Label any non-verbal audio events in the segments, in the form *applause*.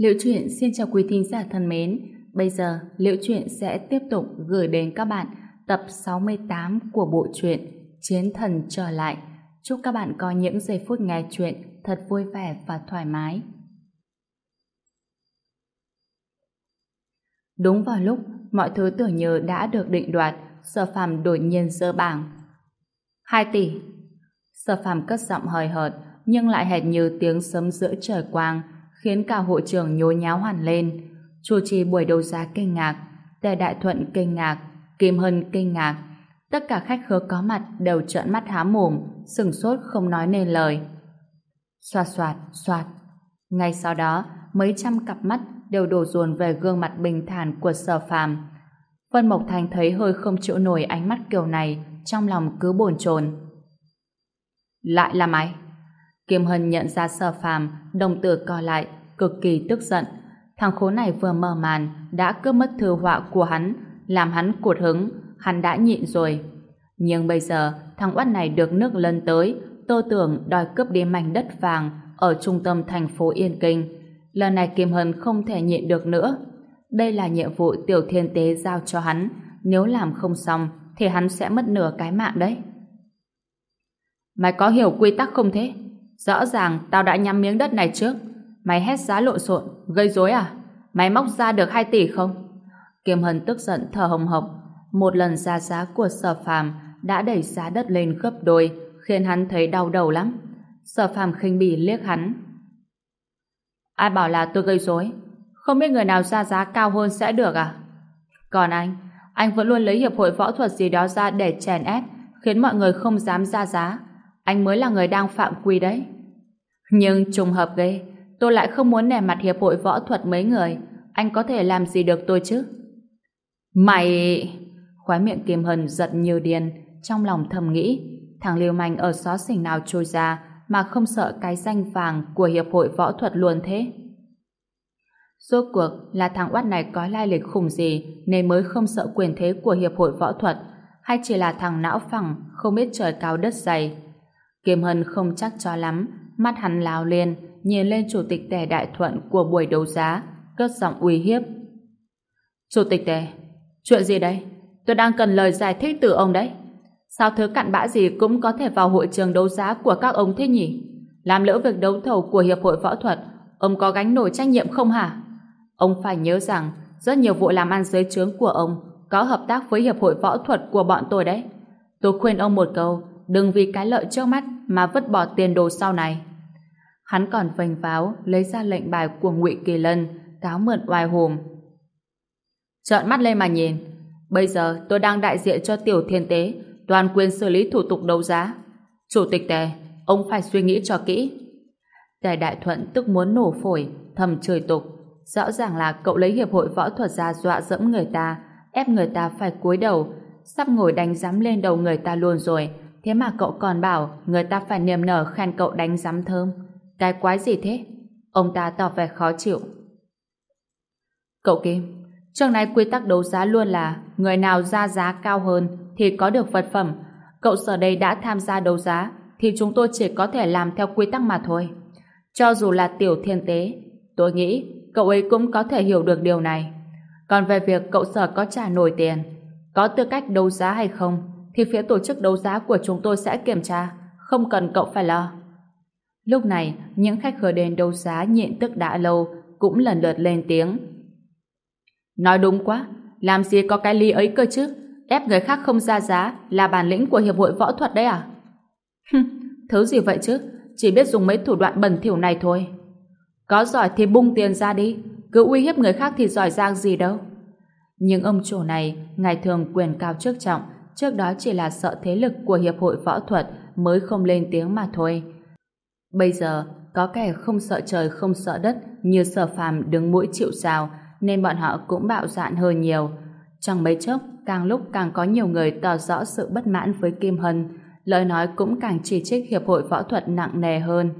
Liễu truyện xin chào quý thính giả thân mến. Bây giờ, Liễu truyện sẽ tiếp tục gửi đến các bạn tập 68 của bộ truyện Chiến thần trở lại. Chúc các bạn có những giây phút nghe truyện thật vui vẻ và thoải mái. Đúng vào lúc mọi thứ tưởng như đã được định đoạt, Sở Phàm đột nhiên giơ bảng. 2 tỷ. Sở Phàm cất giọng hời hợt, nhưng lại hệt như tiếng sấm giữa trời quang, khiến cả hội trường nhố nháo hẳn lên. Chủ trì buổi đấu giá kinh ngạc, Tề Đại Thuận kinh ngạc, Kim Hân kinh ngạc. Tất cả khách khứa có mặt đều trợn mắt há mồm, sừng sốt không nói nên lời. Xoạt xoạt, xoạt. Ngay sau đó, mấy trăm cặp mắt đều đổ dồn về gương mặt bình thản của sở phàm. Vân Mộc Thành thấy hơi không chịu nổi ánh mắt kiểu này, trong lòng cứ bồn chồn. Lại là mày? Kim Hân nhận ra sở phàm, đồng tử co lại, cực kỳ tức giận. Thằng khốn này vừa mở màn, đã cướp mất thư họa của hắn, làm hắn cuột hứng, hắn đã nhịn rồi. Nhưng bây giờ, thằng oát này được nước lân tới, tô tưởng đòi cướp đi mảnh đất vàng ở trung tâm thành phố Yên Kinh. Lần này Kim Hân không thể nhịn được nữa. Đây là nhiệm vụ tiểu thiên tế giao cho hắn. Nếu làm không xong, thì hắn sẽ mất nửa cái mạng đấy. Mày có hiểu quy tắc không thế? Rõ ràng tao đã nhắm miếng đất này trước. Mày hét giá lộn xộn, gây rối à? Mày móc ra được 2 tỷ không? kiềm Hân tức giận thở hồng hộc. Một lần ra giá của sở phàm đã đẩy giá đất lên gấp đôi, khiến hắn thấy đau đầu lắm. Sở phàm khinh bỉ liếc hắn. Ai bảo là tôi gây rối? Không biết người nào ra giá cao hơn sẽ được à? Còn anh, anh vẫn luôn lấy hiệp hội võ thuật gì đó ra để chèn ép, khiến mọi người không dám ra giá. Anh mới là người đang phạm quy đấy. Nhưng trùng hợp ghê, tôi lại không muốn nẻ mặt hiệp hội võ thuật mấy người. Anh có thể làm gì được tôi chứ? Mày... Khóe miệng Kim Hân giật như điên, trong lòng thầm nghĩ, thằng liêu manh ở xó xỉnh nào trôi ra mà không sợ cái danh vàng của hiệp hội võ thuật luôn thế? Rốt cuộc là thằng oát này có lai lịch khủng gì nên mới không sợ quyền thế của hiệp hội võ thuật hay chỉ là thằng não phẳng không biết trời cao đất dày. Kim Hân không chắc cho lắm, mắt hắn lao lên, nhìn lên chủ tịch tề đại thuận của buổi đấu giá, cất giọng uy hiếp. Chủ tịch tề, chuyện gì đây? Tôi đang cần lời giải thích từ ông đấy. Sao thứ cặn bã gì cũng có thể vào hội trường đấu giá của các ông thế nhỉ? Làm lỡ việc đấu thầu của Hiệp hội Võ thuật, ông có gánh nổi trách nhiệm không hả? Ông phải nhớ rằng, rất nhiều vụ làm ăn dưới trướng của ông có hợp tác với Hiệp hội Võ thuật của bọn tôi đấy. Tôi khuyên ông một câu, đừng vì cái lợi trước mắt mà vứt bỏ tiền đồ sau này. Hắn còn phành pháo, lấy ra lệnh bài của Ngụy Kỳ Lân, cáo mượn oai hùm. Trợn mắt lên mà nhìn, bây giờ tôi đang đại diện cho Tiểu Thiên Tế, toàn quyền xử lý thủ tục đấu giá. Chủ tịch Tề, ông phải suy nghĩ cho kỹ. Tề Đại Thuận tức muốn nổ phổi, thầm trời tục. Rõ ràng là cậu lấy hiệp hội võ thuật ra dọa dẫm người ta, ép người ta phải cúi đầu, sắp ngồi đánh giám lên đầu người ta luôn rồi, thế mà cậu còn bảo người ta phải niềm nở khen cậu đánh giám thơm. Cái quái gì thế? Ông ta tỏ vẻ khó chịu. Cậu Kim, trước nay quy tắc đấu giá luôn là người nào ra giá cao hơn thì có được vật phẩm. Cậu sở đây đã tham gia đấu giá thì chúng tôi chỉ có thể làm theo quy tắc mà thôi. Cho dù là tiểu thiên tế, tôi nghĩ cậu ấy cũng có thể hiểu được điều này. Còn về việc cậu sở có trả nổi tiền, có tư cách đấu giá hay không, thì phía tổ chức đấu giá của chúng tôi sẽ kiểm tra, không cần cậu phải lo. Lúc này, những khách khứa đến đấu giá nhịn tức đã lâu cũng lần lượt lên tiếng. Nói đúng quá, làm gì có cái ly ấy cơ chứ? ép người khác không ra giá là bản lĩnh của hiệp hội võ thuật đấy à? thứ gì vậy chứ? Chỉ biết dùng mấy thủ đoạn bẩn thỉu này thôi. Có giỏi thì bung tiền ra đi, cứ uy hiếp người khác thì giỏi giang gì đâu. Nhưng ông chủ này, ngày thường quyền cao chức trọng, trước đó chỉ là sợ thế lực của hiệp hội võ thuật mới không lên tiếng mà thôi. Bây giờ, có kẻ không sợ trời không sợ đất như sở phàm đứng mũi chịu sào, nên bọn họ cũng bạo dạn hơn nhiều. Trong mấy chốc, càng lúc càng có nhiều người tỏ rõ sự bất mãn với Kim Hân, lời nói cũng càng chỉ trích Hiệp hội Võ thuật nặng nề hơn.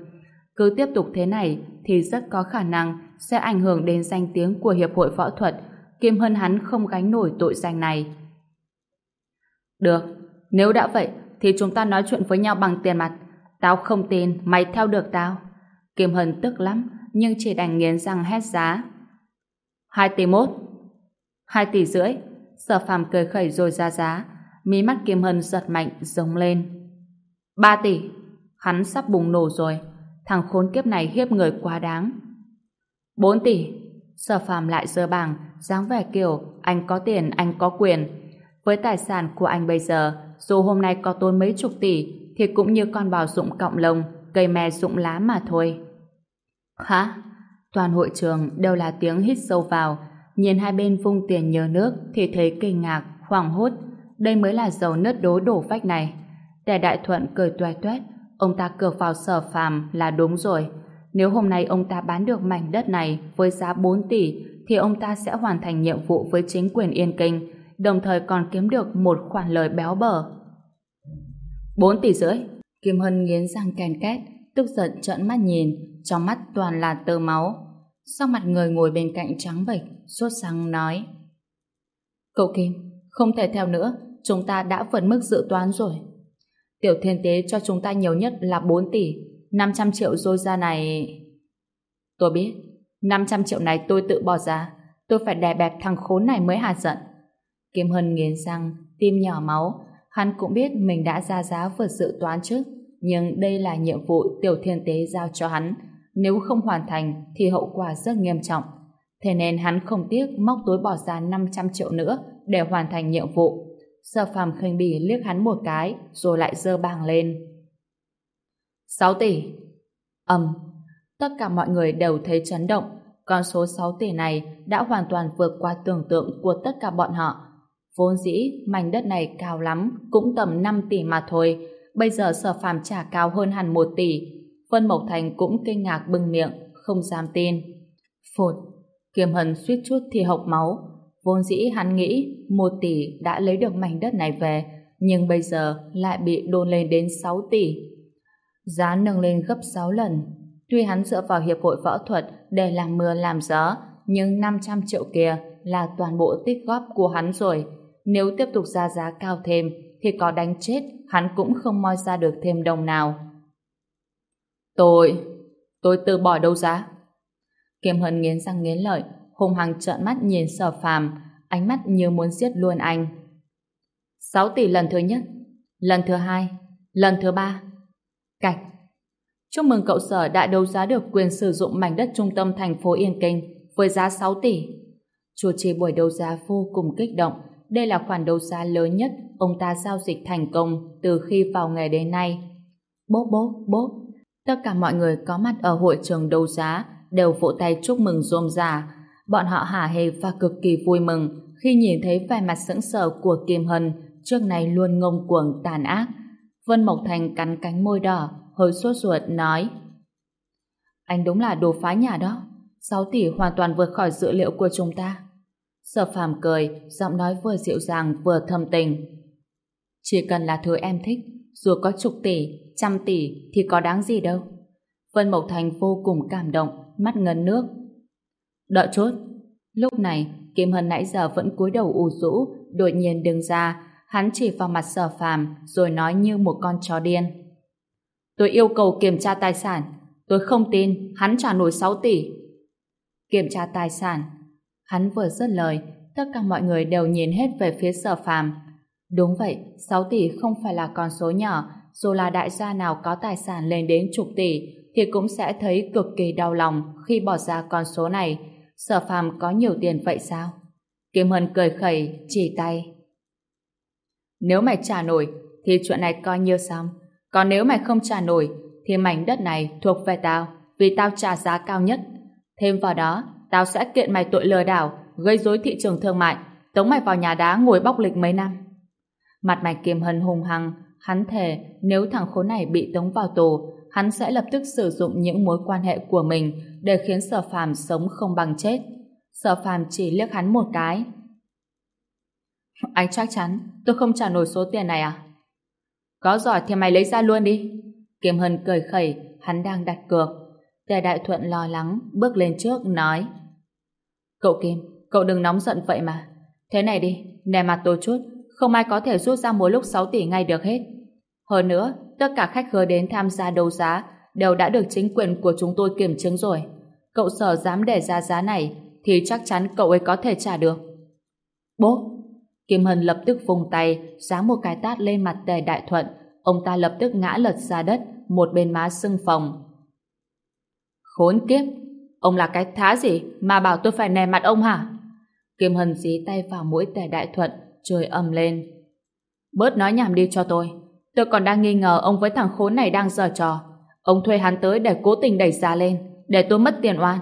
Cứ tiếp tục thế này thì rất có khả năng sẽ ảnh hưởng đến danh tiếng của Hiệp hội Võ thuật, Kim Hân hắn không gánh nổi tội danh này. Được, nếu đã vậy thì chúng ta nói chuyện với nhau bằng tiền mặt. Tao không tin mày theo được tao. Kim Hân tức lắm, nhưng chỉ đành nghiến răng hét giá. 2 tỷ mốt. 2 tỷ rưỡi. Sở phàm cười khẩy rồi ra giá. Mí mắt Kim Hân giật mạnh, giống lên. 3 tỷ. Hắn sắp bùng nổ rồi. Thằng khốn kiếp này hiếp người quá đáng. 4 tỷ. Sở phàm lại dơ bảng, dáng vẻ kiểu anh có tiền, anh có quyền. Với tài sản của anh bây giờ, dù hôm nay có tốn mấy chục tỷ, thì cũng như con bò rụng cọng lông, cây me rụng lá mà thôi. Hả? Toàn hội trường đều là tiếng hít sâu vào, nhìn hai bên vung tiền nhờ nước thì thấy kinh ngạc, hoảng hốt. Đây mới là dầu nứt đố đổ vách này. Tề Đại Thuận cười toe toét, ông ta cược vào sở phàm là đúng rồi. Nếu hôm nay ông ta bán được mảnh đất này với giá 4 tỷ thì ông ta sẽ hoàn thành nhiệm vụ với chính quyền Yên Kinh, đồng thời còn kiếm được một khoản lời béo bở. 4 tỷ rưỡi. Kim Hân nghiến răng kèn két, tức giận trợn mắt nhìn, trong mắt toàn là tơ máu. Sau mặt người ngồi bên cạnh trắng bệch, sốt sắng nói. Cậu Kim, không thể theo nữa, chúng ta đã vượt mức dự toán rồi. Tiểu thiên tế cho chúng ta nhiều nhất là 4 tỷ, 500 triệu dôi ra này... Tôi biết, 500 triệu này tôi tự bỏ ra, tôi phải đè bẹp thằng khốn này mới hạ giận. Kim Hân nghiến răng, tim nhỏ máu, hắn cũng biết mình đã ra giá vượt dự toán trước, nhưng đây là nhiệm vụ tiểu thiên tế giao cho hắn, nếu không hoàn thành thì hậu quả rất nghiêm trọng. Thế nên hắn không tiếc móc túi bỏ ra 500 triệu nữa để hoàn thành nhiệm vụ. Sở phàm khinh bỉ liếc hắn một cái rồi lại dơ bảng lên. 6 tỷ. Ầm. Tất cả mọi người đều thấy chấn động. Con số 6 tỷ này đã hoàn toàn vượt qua tưởng tượng của tất cả bọn họ. Vốn dĩ, mảnh đất này cao lắm, cũng tầm 5 tỷ mà thôi. Bây giờ sở phàm trả cao hơn hẳn 1 tỷ. Vân Mộc Thành cũng kinh ngạc bưng miệng, không dám tin. phột Kiềm Hân suýt chút thì hộc máu. Vốn dĩ hắn nghĩ 1 tỷ đã lấy được mảnh đất này về, nhưng bây giờ lại bị đôn lên đến 6 tỷ. Giá nâng lên gấp 6 lần. Tuy hắn dựa vào Hiệp hội Võ thuật để làm mưa làm gió, nhưng 500 triệu kia là toàn bộ tích góp của hắn rồi. Nếu tiếp tục ra giá cao thêm, thì có đánh chết, hắn cũng không moi ra được thêm đồng nào. Tôi, tôi từ bỏ đâu giá. Kiềm Hân nghiến răng nghiến lợi, hùng hằng trợn mắt nhìn sở phàm, ánh mắt như muốn giết luôn anh. 6 tỷ lần thứ nhất, lần thứ hai, lần thứ ba. Cạch. Chúc mừng cậu sở đã đấu giá được quyền sử dụng mảnh đất trung tâm thành phố Yên Kinh với giá 6 tỷ. Chủ trì buổi đấu giá vô cùng kích động. Đây là khoản đấu giá lớn nhất ông ta giao dịch thành công từ khi vào nghề đến nay. Bốp bốp bốp. Tất cả mọi người có mặt ở hội trường đấu giá đều vỗ tay chúc mừng rôm rà. Bọn họ hả hê và cực kỳ vui mừng khi nhìn thấy vẻ mặt sững sờ của Kim Hân trước này luôn ngông cuồng tàn ác. Vân Mộc Thành cắn cánh môi đỏ, hơi sốt ruột nói Anh đúng là đồ phá nhà đó. 6 tỷ hoàn toàn vượt khỏi dữ liệu của chúng ta. Sở phàm cười, giọng nói vừa dịu dàng vừa thâm tình. Chỉ cần là thứ em thích, dù có chục tỷ, trăm tỷ thì có đáng gì đâu. Vân Mộc Thành vô cùng cảm động, mắt ngấn nước. Đợi chút. Lúc này, Kim Hân nãy giờ vẫn cúi đầu u rũ, đột nhiên đứng ra, hắn chỉ vào mặt sở phàm rồi nói như một con chó điên. Tôi yêu cầu kiểm tra tài sản. Tôi không tin hắn trả nổi 6 tỷ. Kiểm tra tài sản. Hắn vừa dứt lời, tất cả mọi người đều nhìn hết về phía sở phàm. Đúng vậy, 6 tỷ không phải là con số nhỏ, dù là đại gia nào có tài sản lên đến chục tỷ, thì cũng sẽ thấy cực kỳ đau lòng khi bỏ ra con số này. Sở phàm có nhiều tiền vậy sao? Kim Hân cười khẩy, chỉ tay. Nếu mày trả nổi, thì chuyện này coi như xong. Còn nếu mày không trả nổi, thì mảnh đất này thuộc về tao, vì tao trả giá cao nhất. Thêm vào đó, tao sẽ kiện mày tội lừa đảo, gây rối thị trường thương mại, tống mày vào nhà đá ngồi bóc lịch mấy năm. Mặt mày kiềm Hân hùng hăng, hắn thề nếu thằng khốn này bị tống vào tù, hắn sẽ lập tức sử dụng những mối quan hệ của mình để khiến sở phàm sống không bằng chết. Sở phàm chỉ liếc hắn một cái. Anh chắc chắn tôi không trả nổi số tiền này à? Có giỏi thì mày lấy ra luôn đi. kiềm Hân cười khẩy, hắn đang đặt cược. Tề Đại Thuận lo lắng, bước lên trước, nói Cậu Kim, cậu đừng nóng giận vậy mà. Thế này đi, nè mặt tôi chút, không ai có thể rút ra mỗi lúc 6 tỷ ngay được hết. Hơn nữa, tất cả khách hứa đến tham gia đấu giá đều đã được chính quyền của chúng tôi kiểm chứng rồi. cậu sở dám để ra giá này thì chắc chắn cậu ấy có thể trả được. Bố! Kim Hân lập tức vùng tay, giáng một cái tát lên mặt tề đại thuận. Ông ta lập tức ngã lật ra đất, một bên má sưng phồng. Khốn kiếp! Ông là cái thá gì mà bảo tôi phải nè mặt ông hả? Kim Hân dí tay vào mũi tề đại thuận, trời âm lên. Bớt nói nhảm đi cho tôi. Tôi còn đang nghi ngờ ông với thằng khốn này đang giở trò. Ông thuê hắn tới để cố tình đẩy giá lên, để tôi mất tiền oan.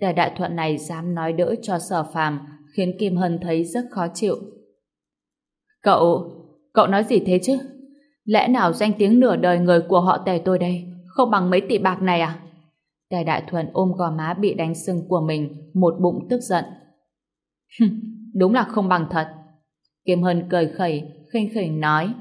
Tề đại thuận này dám nói đỡ cho sở phàm, khiến Kim Hân thấy rất khó chịu. Cậu, cậu nói gì thế chứ? Lẽ nào danh tiếng nửa đời người của họ tề tôi đây không bằng mấy tỷ bạc này à? Tề đại Thuần ôm gò má bị đánh sưng của mình, một bụng tức giận. Đúng là không bằng thật. Kiếm Hân cười khẩy, khinh khỉnh nói.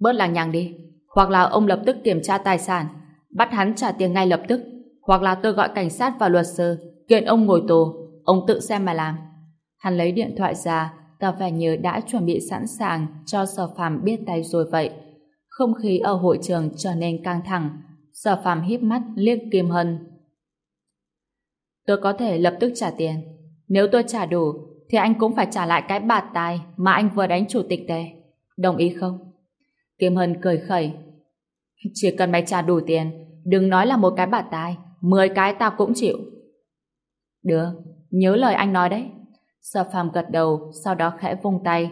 Bớt làng nhằng đi, hoặc là ông lập tức kiểm tra tài sản, bắt hắn trả tiền ngay lập tức, hoặc là tôi gọi cảnh sát và luật sư, kiện ông ngồi tù, ông tự xem mà làm. Hắn lấy điện thoại ra, tỏ vẻ như đã chuẩn bị sẵn sàng cho sở phàm biết tay rồi vậy. Không khí ở hội trường trở nên căng thẳng, sở phàm híp mắt liếc Kim Hân. Tôi có thể lập tức trả tiền. Nếu tôi trả đủ, thì anh cũng phải trả lại cái bạt tài mà anh vừa đánh chủ tịch tề. Đồng ý không? Kim Hân cười khẩy. Chỉ cần mày trả đủ tiền, đừng nói là một cái bạt tài, mười cái tao cũng chịu. Được, nhớ lời anh nói đấy. Sở phàm gật đầu, sau đó khẽ vung tay.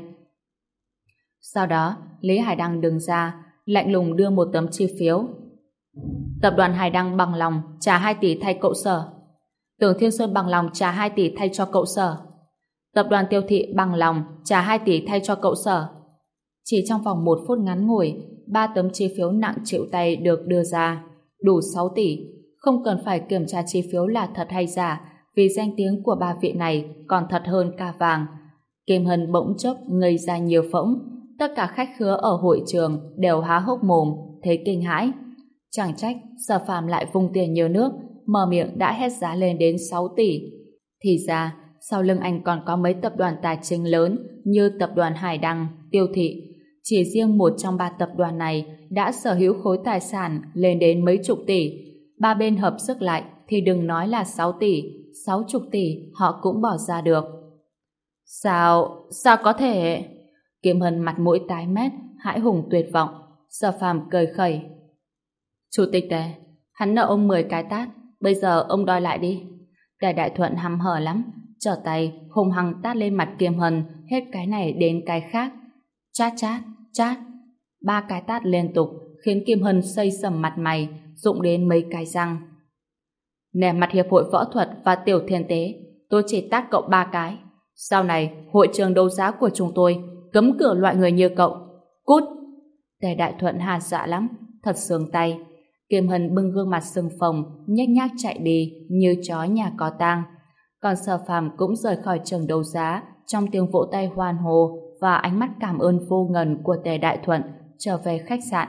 Sau đó, Lý Hải Đăng đứng ra, lạnh lùng đưa một tấm chi phiếu. Tập đoàn Hải Đăng bằng lòng trả 2 tỷ thay cậu sở. Tưởng Thiên Sơn bằng lòng trả 2 tỷ thay cho cậu sở. Tập đoàn Tiêu Thị bằng lòng trả 2 tỷ thay cho cậu sở. Chỉ trong vòng một phút ngắn ngủi, ba tấm chi phiếu nặng chịu tay được đưa ra, đủ 6 tỷ. Không cần phải kiểm tra chi phiếu là thật hay giả, vì danh tiếng của ba vị này còn thật hơn cả vàng. Kim Hân bỗng chốc ngây ra nhiều phỗng, tất cả khách khứa ở hội trường đều há hốc mồm, thấy kinh hãi. Chẳng trách, sở phàm lại vung tiền nhiều nước, mở miệng đã hét giá lên đến 6 tỷ. Thì ra, sau lưng anh còn có mấy tập đoàn tài chính lớn như tập đoàn Hải Đăng, Tiêu Thị. Chỉ riêng một trong ba tập đoàn này đã sở hữu khối tài sản lên đến mấy chục tỷ. Ba bên hợp sức lại thì đừng nói là 6 tỷ, 60 tỷ họ cũng bỏ ra được. Sao, sao có thể... Kiếm Hân mặt mũi tái mét, hãi hùng tuyệt vọng. Sở phàm cười khẩy. Chủ tịch tề, hắn nợ ông 10 cái tát, bây giờ ông đòi lại đi. Tề đại thuận hăm hở lắm, trở tay hùng hăng tát lên mặt kiêm Hân, hết cái này đến cái khác. Chát chát, chát. Ba cái tát liên tục khiến Kim Hân xây sầm mặt mày, rụng đến mấy cái răng. Nè mặt hiệp hội võ thuật và tiểu thiên tế, tôi chỉ tát cậu ba cái. Sau này, hội trường đấu giá của chúng tôi cấm cửa loại người như cậu. Cút! Tề đại thuận hà dạ lắm, thật sướng tay kiềm Hân bưng gương mặt sưng phồng, nhếch nhác chạy đi như chó nhà có tang. Còn Sở Phàm cũng rời khỏi trường đấu giá trong tiếng vỗ tay hoan hô và ánh mắt cảm ơn vô ngần của Tề Đại Thuận trở về khách sạn.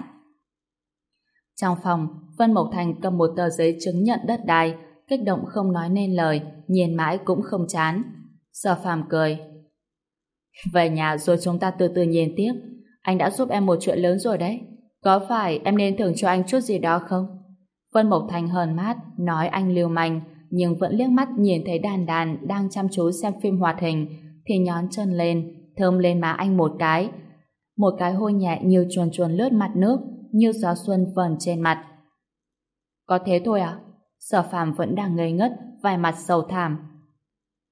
Trong phòng, Vân Mộc Thành cầm một tờ giấy chứng nhận đất đai, kích động không nói nên lời, nhìn mãi cũng không chán. Sở Phàm cười. Về nhà rồi chúng ta từ từ nhìn tiếp. Anh đã giúp em một chuyện lớn rồi đấy. Có phải em nên thưởng cho anh chút gì đó không? Vân Mộc Thành hờn mát, nói anh liều manh, nhưng vẫn liếc mắt nhìn thấy đàn đàn đang chăm chú xem phim hoạt hình, thì nhón chân lên, thơm lên má anh một cái. Một cái hôi nhẹ như chuồn chuồn lướt mặt nước, như gió xuân vờn trên mặt. Có thế thôi à? Sở phàm vẫn đang ngây ngất, vài mặt sầu thảm.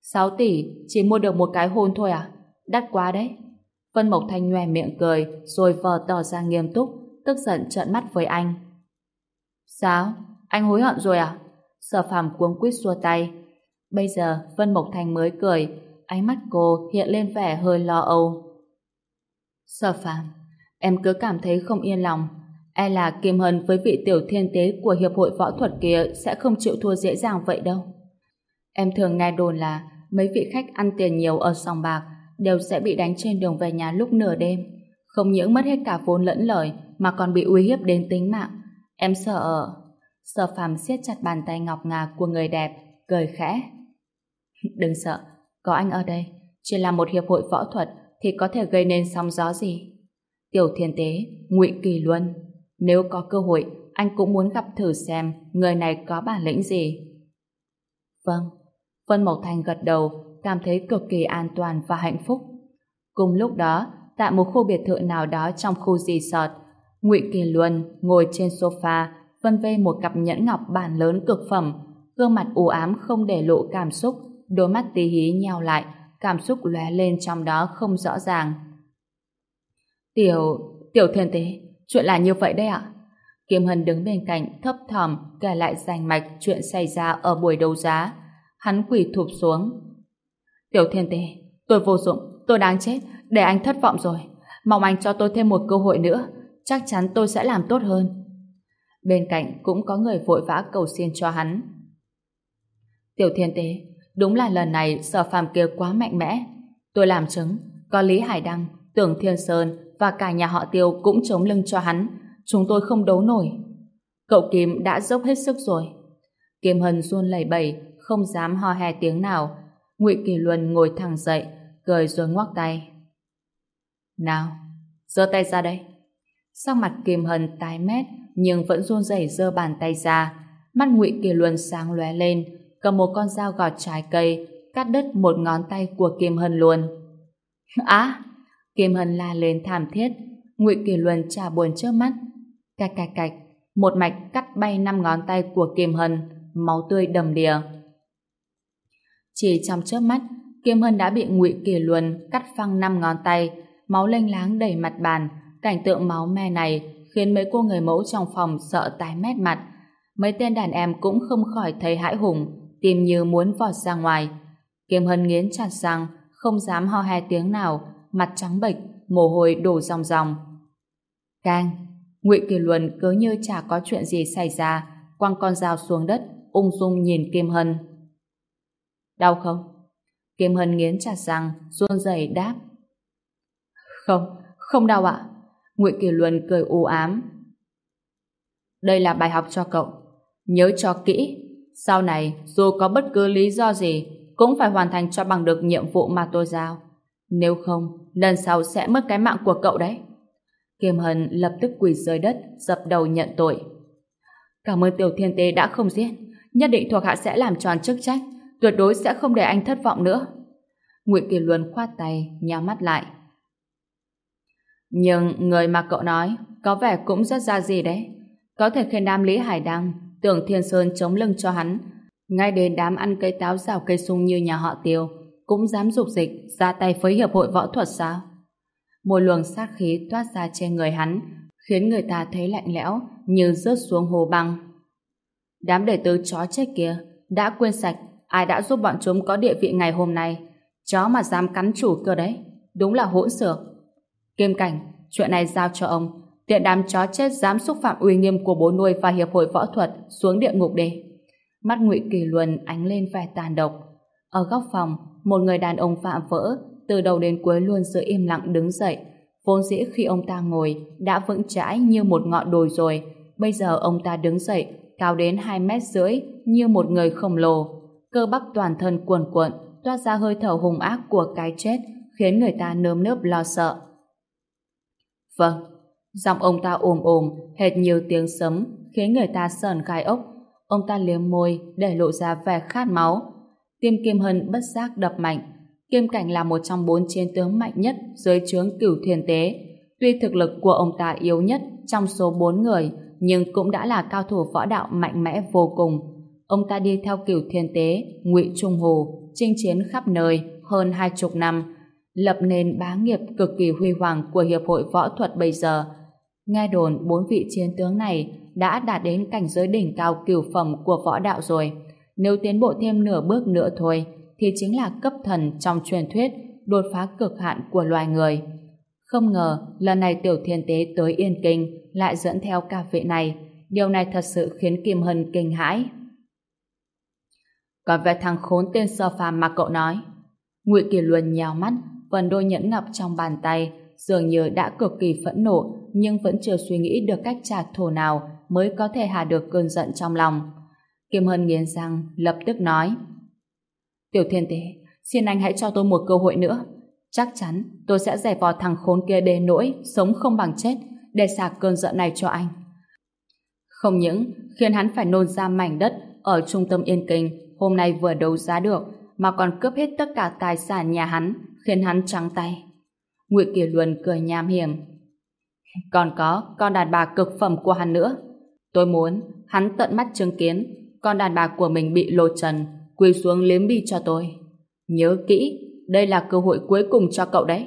6 tỷ, chỉ mua được một cái hôn thôi à? Đắt quá đấy. Vân Mộc Thanh nhoè miệng cười, rồi vờ tỏ ra nghiêm túc, tức giận trợn mắt với anh. Sao? Anh hối hận rồi à? Sở phàm cuống quýt xua tay. Bây giờ Vân Mộc Thành mới cười, ánh mắt cô hiện lên vẻ hơi lo âu. Sở phàm, em cứ cảm thấy không yên lòng. E là Kim Hân với vị tiểu thiên tế của Hiệp hội Võ thuật kia sẽ không chịu thua dễ dàng vậy đâu. Em thường nghe đồn là mấy vị khách ăn tiền nhiều ở sòng bạc đều sẽ bị đánh trên đường về nhà lúc nửa đêm. Không những mất hết cả vốn lẫn lời mà còn bị uy hiếp đến tính mạng. Em sợ... Sở phàm siết chặt bàn tay ngọc ngà của người đẹp, cười khẽ. *laughs* Đừng sợ, có anh ở đây. Chỉ là một hiệp hội võ thuật thì có thể gây nên sóng gió gì. Tiểu thiên tế, ngụy Kỳ Luân. Nếu có cơ hội, anh cũng muốn gặp thử xem người này có bản lĩnh gì. Vâng, Vân Mộc Thành gật đầu, cảm thấy cực kỳ an toàn và hạnh phúc. Cùng lúc đó, tại một khu biệt thự nào đó trong khu resort, Ngụy Kỳ Luân ngồi trên sofa, vân vê một cặp nhẫn ngọc bản lớn cực phẩm, gương mặt u ám không để lộ cảm xúc, đôi mắt tí hí nheo lại, cảm xúc lóe lên trong đó không rõ ràng. Tiểu, tiểu thiên tế, chuyện là như vậy đấy ạ. Kim Hân đứng bên cạnh thấp thỏm kể lại rành mạch chuyện xảy ra ở buổi đấu giá. Hắn quỳ thụp xuống. Tiểu thiên tế, tôi vô dụng, tôi đáng chết, để anh thất vọng rồi. Mong anh cho tôi thêm một cơ hội nữa, chắc chắn tôi sẽ làm tốt hơn. Bên cạnh cũng có người vội vã cầu xin cho hắn. Tiểu thiên tế, đúng là lần này sở phàm kia quá mạnh mẽ. Tôi làm chứng, có Lý Hải Đăng, Tưởng Thiên Sơn và cả nhà họ Tiêu cũng chống lưng cho hắn. Chúng tôi không đấu nổi. Cậu Kim đã dốc hết sức rồi. Kim Hân run lẩy bẩy, không dám ho hè tiếng nào. Ngụy Kỳ Luân ngồi thẳng dậy, cười rồi ngoắc tay. Nào, giơ tay ra đây. Sắc mặt Kim Hân tái mét, nhưng vẫn run rẩy giơ bàn tay ra. Mắt Ngụy Kỳ Luân sáng lóe lên, cầm một con dao gọt trái cây, cắt đứt một ngón tay của Kim Hân luôn. Á! Kim Hân la lên thảm thiết, Ngụy Kỳ Luân trả buồn trước mắt. Cạch cạch cạch, một mạch cắt bay năm ngón tay của Kim Hân, máu tươi đầm đìa. Chỉ trong chớp mắt, Kim Hân đã bị Ngụy Kỳ Luân cắt phăng năm ngón tay, máu lênh láng đầy mặt bàn, cảnh tượng máu me này khiến mấy cô người mẫu trong phòng sợ tái mét mặt. Mấy tên đàn em cũng không khỏi thấy hãi hùng, tìm như muốn vọt ra ngoài. Kim Hân nghiến chặt răng, không dám ho he tiếng nào, mặt trắng bệch, mồ hôi đổ ròng ròng. Cang, Ngụy Kỳ Luân cứ như chả có chuyện gì xảy ra, quăng con dao xuống đất, ung dung nhìn Kim Hân. Đau không? Kim Hân nghiến chặt răng, run rẩy đáp. Không, không đau ạ. Ngụy Kỳ Luân cười u ám. Đây là bài học cho cậu. Nhớ cho kỹ, sau này dù có bất cứ lý do gì cũng phải hoàn thành cho bằng được nhiệm vụ mà tôi giao. Nếu không, lần sau sẽ mất cái mạng của cậu đấy. Kiềm Hân lập tức quỳ dưới đất, dập đầu nhận tội. Cảm ơn Tiểu Thiên Tế đã không giết. Nhất định thuộc hạ sẽ làm tròn chức trách, tuyệt đối sẽ không để anh thất vọng nữa. Ngụy Kỳ Luân khoát tay, nhắm mắt lại. Nhưng người mà cậu nói có vẻ cũng rất ra gì đấy. Có thể khiến đám Lý Hải Đăng tưởng Thiên Sơn chống lưng cho hắn. Ngay đến đám ăn cây táo rào cây sung như nhà họ Tiêu cũng dám dục dịch ra tay với hiệp hội võ thuật sao? Một luồng sát khí toát ra trên người hắn, khiến người ta thấy lạnh lẽo như rớt xuống hồ băng. Đám đệ tử chó chết kia đã quên sạch, ai đã giúp bọn chúng có địa vị ngày hôm nay. Chó mà dám cắn chủ cơ đấy. Đúng là hỗn xược. Kim Cảnh, chuyện này giao cho ông. Tiện đám chó chết dám xúc phạm uy nghiêm của bố nuôi và hiệp hội võ thuật xuống địa ngục đi. Mắt Ngụy Kỳ Luân ánh lên vẻ tàn độc. Ở góc phòng, một người đàn ông phạm vỡ, từ đầu đến cuối luôn giữ im lặng đứng dậy. Vốn dĩ khi ông ta ngồi, đã vững chãi như một ngọn đồi rồi. Bây giờ ông ta đứng dậy, cao đến 2 mét rưỡi, như một người khổng lồ. Cơ bắp toàn thân cuồn cuộn, toát ra hơi thở hùng ác của cái chết, khiến người ta nơm nớp lo sợ. Vâng, giọng ông ta ồm ồm, hệt nhiều tiếng sấm, khiến người ta sờn gai ốc. Ông ta liếm môi để lộ ra vẻ khát máu. Tim Kim Hân bất giác đập mạnh. Kim Cảnh là một trong bốn chiến tướng mạnh nhất dưới trướng cửu thiên tế. Tuy thực lực của ông ta yếu nhất trong số bốn người, nhưng cũng đã là cao thủ võ đạo mạnh mẽ vô cùng. Ông ta đi theo cửu thiên tế, ngụy Trung Hồ, chinh chiến khắp nơi hơn hai chục năm, lập nên bá nghiệp cực kỳ huy hoàng của Hiệp hội Võ thuật bây giờ. Nghe đồn bốn vị chiến tướng này đã đạt đến cảnh giới đỉnh cao cửu phẩm của võ đạo rồi. Nếu tiến bộ thêm nửa bước nữa thôi, thì chính là cấp thần trong truyền thuyết đột phá cực hạn của loài người. Không ngờ, lần này tiểu thiên tế tới Yên Kinh lại dẫn theo cà vị này. Điều này thật sự khiến Kim Hân kinh hãi. Còn về thằng khốn tên sơ phàm mà cậu nói, Ngụy Kỳ Luân nhào mắt, phần đôi nhẫn ngọc trong bàn tay, dường như đã cực kỳ phẫn nộ, nhưng vẫn chưa suy nghĩ được cách trả thù nào mới có thể hạ được cơn giận trong lòng. Kim Hân nghiến răng, lập tức nói. Tiểu thiên tế, xin anh hãy cho tôi một cơ hội nữa. Chắc chắn tôi sẽ giải vò thằng khốn kia đến nỗi sống không bằng chết để xả cơn giận này cho anh. Không những khiến hắn phải nôn ra mảnh đất ở trung tâm Yên Kinh hôm nay vừa đấu giá được mà còn cướp hết tất cả tài sản nhà hắn khiến hắn trắng tay. Ngụy Kiều Luân cười nham hiểm. Còn có con đàn bà cực phẩm của hắn nữa. Tôi muốn hắn tận mắt chứng kiến con đàn bà của mình bị lột trần quỳ xuống liếm bi cho tôi. Nhớ kỹ, đây là cơ hội cuối cùng cho cậu đấy.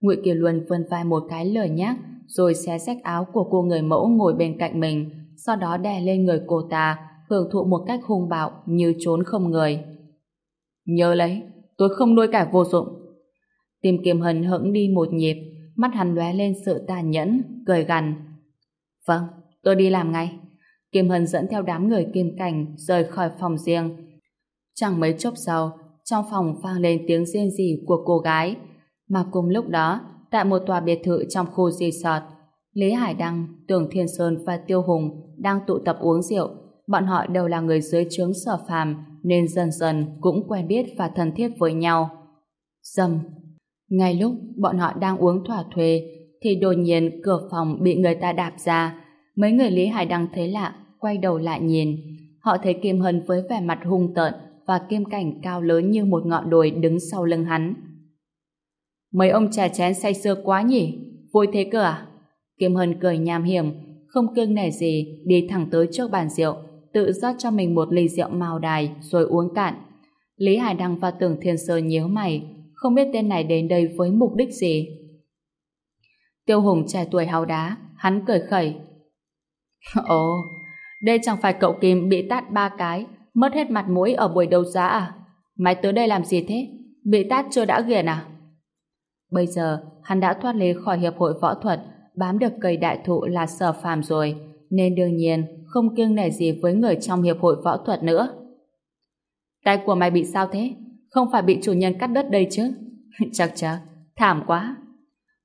Ngụy Kiều Luân vươn vai một cái lời nhác rồi xé rách áo của cô người mẫu ngồi bên cạnh mình sau đó đè lên người cô ta hưởng thụ một cách hung bạo như trốn không người. Nhớ lấy, tôi không nuôi cả vô dụng. Tim kiếm Hân hững đi một nhịp, mắt hắn lóe lên sự tàn nhẫn, cười gằn. Vâng, tôi đi làm ngay. Kim Hân dẫn theo đám người Kim Cảnh rời khỏi phòng riêng. Chẳng mấy chốc sau, trong phòng vang lên tiếng riêng rỉ của cô gái. Mà cùng lúc đó, tại một tòa biệt thự trong khu resort, Lý Hải Đăng, Tưởng Thiên Sơn và Tiêu Hùng đang tụ tập uống rượu. Bọn họ đều là người dưới trướng sở phàm nên dần dần cũng quen biết và thân thiết với nhau. Dầm. Ngay lúc bọn họ đang uống thỏa thuê thì đột nhiên cửa phòng bị người ta đạp ra. Mấy người Lý Hải Đăng thấy lạ, quay đầu lại nhìn. Họ thấy Kim Hân với vẻ mặt hung tợn và kim cảnh cao lớn như một ngọn đồi đứng sau lưng hắn. Mấy ông trà chén say sưa quá nhỉ? Vui thế cơ à? Kim Hân cười nham hiểm, không kiêng nể gì, đi thẳng tới trước bàn rượu, tự rót cho mình một ly rượu màu đài rồi uống cạn. Lý Hải Đăng và Tưởng Thiên Sơn nhíu mày, không biết tên này đến đây với mục đích gì. Tiêu Hùng trẻ tuổi hào đá, hắn cười khẩy. *laughs* Ồ, đây chẳng phải cậu Kim bị tát ba cái, mất hết mặt mũi ở buổi đấu giá à? Mày tới đây làm gì thế? Bị tát chưa đã ghiền à? Bây giờ, hắn đã thoát ly khỏi hiệp hội võ thuật, bám được cây đại thụ là sở phàm rồi, nên đương nhiên không kiêng nể gì với người trong hiệp hội võ thuật nữa. Tay của mày bị sao thế? Không phải bị chủ nhân cắt đất đây chứ? *laughs* chắc chắc, thảm quá.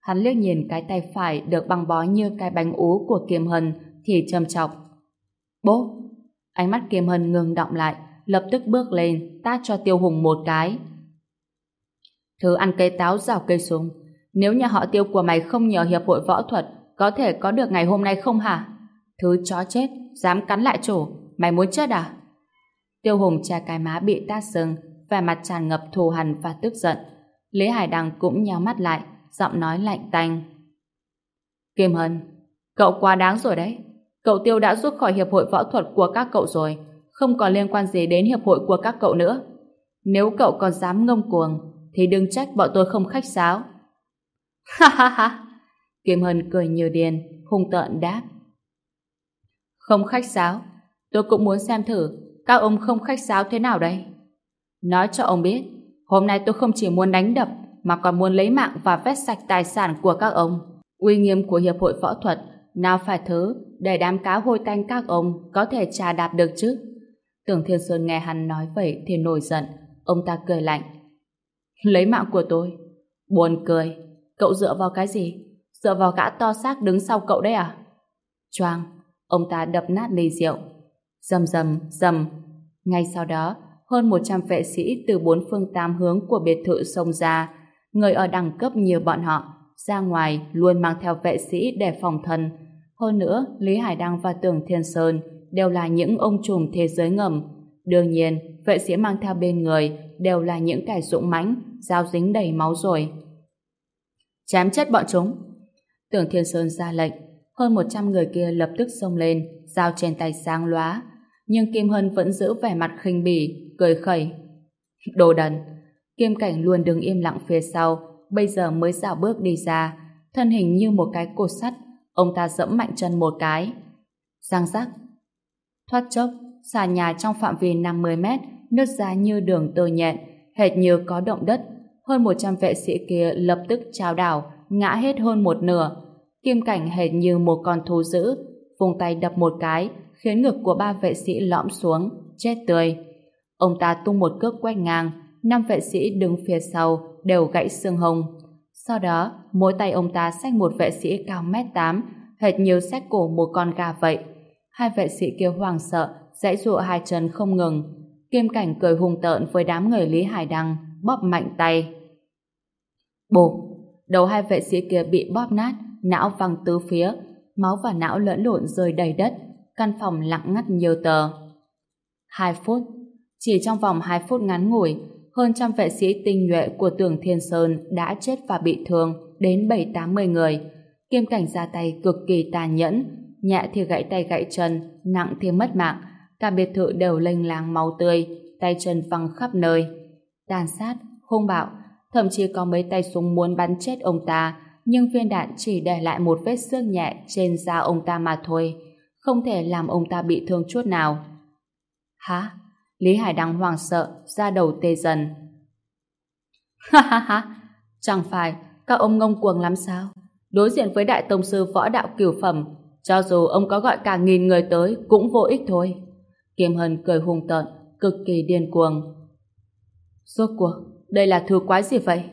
Hắn liếc nhìn cái tay phải được băng bó như cái bánh ú của Kiềm Hân thì trầm trọng Bố! Ánh mắt Kiềm Hân ngừng động lại, lập tức bước lên, ta cho Tiêu Hùng một cái. Thứ ăn cây táo rào cây súng. Nếu nhà họ tiêu của mày không nhờ hiệp hội võ thuật, có thể có được ngày hôm nay không hả? Thứ chó chết, dám cắn lại chủ, mày muốn chết à? Tiêu Hùng che cái má bị tát sưng, vẻ mặt tràn ngập thù hằn và tức giận. Lý Hải Đăng cũng nhào mắt lại, giọng nói lạnh tanh. Kim Hân, cậu quá đáng rồi đấy. Cậu Tiêu đã rút khỏi hiệp hội võ thuật của các cậu rồi, không còn liên quan gì đến hiệp hội của các cậu nữa. Nếu cậu còn dám ngông cuồng, thì đừng trách bọn tôi không khách sáo. *laughs* Ha ha ha! Kim Hân cười như điên, hung tợn đáp. Không khách sáo, tôi cũng muốn xem thử các ông không khách sáo thế nào đây. Nói cho ông biết, hôm nay tôi không chỉ muốn đánh đập mà còn muốn lấy mạng và vét sạch tài sản của các ông. Uy nghiêm của Hiệp hội Võ thuật nào phải thứ để đám cá hôi tanh các ông có thể trà đạp được chứ. Tưởng Thiên Sơn nghe hắn nói vậy thì nổi giận, ông ta cười lạnh. Lấy mạng của tôi. Buồn cười. Cậu dựa vào cái gì? Dựa vào gã to xác đứng sau cậu đấy à? Choang. Ông ta đập nát ly rượu. Dầm dầm, dầm. Ngay sau đó, hơn 100 vệ sĩ từ bốn phương tám hướng của biệt thự xông ra. Người ở đẳng cấp như bọn họ, ra ngoài luôn mang theo vệ sĩ để phòng thân. Hơn nữa, Lý Hải Đăng và Tưởng Thiên Sơn đều là những ông trùm thế giới ngầm. Đương nhiên, vệ sĩ mang theo bên người đều là những kẻ dũng mãnh, dao dính đầy máu rồi. Chém chết bọn chúng! Tưởng Thiên Sơn ra lệnh, hơn 100 người kia lập tức xông lên, dao trên tay sáng lóa. Nhưng Kim Hân vẫn giữ vẻ mặt khinh bỉ, cười khẩy. Đồ đần! Kim Cảnh luôn đứng im lặng phía sau, bây giờ mới dạo bước đi ra, thân hình như một cái cột sắt, ông ta dẫm mạnh chân một cái. Giang giác! Thoát chốc, xà nhà trong phạm vi 50 mét nứt ra như đường tơ nhện, hệt như có động đất. Hơn 100 vệ sĩ kia lập tức trao đảo, ngã hết hơn một nửa. Kim cảnh hệt như một con thú dữ, vùng tay đập một cái, khiến ngực của ba vệ sĩ lõm xuống, chết tươi. Ông ta tung một cước quét ngang, năm vệ sĩ đứng phía sau đều gãy xương hông. Sau đó, mỗi tay ông ta xách một vệ sĩ cao mét tám, hệt như xách cổ một con gà vậy. Hai vệ sĩ kia hoảng sợ, dãy dụa hai chân không ngừng. Kim cảnh cười hung tợn với đám người Lý Hải Đăng, bóp mạnh tay. Bộp! Đầu hai vệ sĩ kia bị bóp nát, não văng tứ phía, máu và não lẫn lộn rơi đầy đất. Căn phòng lặng ngắt nhiều tờ. Hai phút. Chỉ trong vòng hai phút ngắn ngủi, hơn trăm vệ sĩ tinh nhuệ của tường Thiên Sơn đã chết và bị thương đến bảy tám mươi người. Kiêm cảnh ra tay cực kỳ tàn nhẫn, nhẹ thì gãy tay gãy chân, nặng thì mất mạng. Cả biệt thự đều lênh láng máu tươi, tay chân văng khắp nơi. Tàn sát, hung bạo, thậm chí có mấy tay súng muốn bắn chết ông ta, nhưng viên đạn chỉ để lại một vết xước nhẹ trên da ông ta mà thôi, không thể làm ông ta bị thương chút nào. Hả? Lý Hải Đăng hoảng sợ, ra đầu tê dần. Ha ha ha, chẳng phải các ông ngông cuồng lắm sao? Đối diện với đại tông sư võ đạo cửu phẩm, cho dù ông có gọi cả nghìn người tới cũng vô ích thôi. Kiêm Hân cười hung tợn, cực kỳ điên cuồng. Rốt cuộc, đây là thứ quái gì vậy?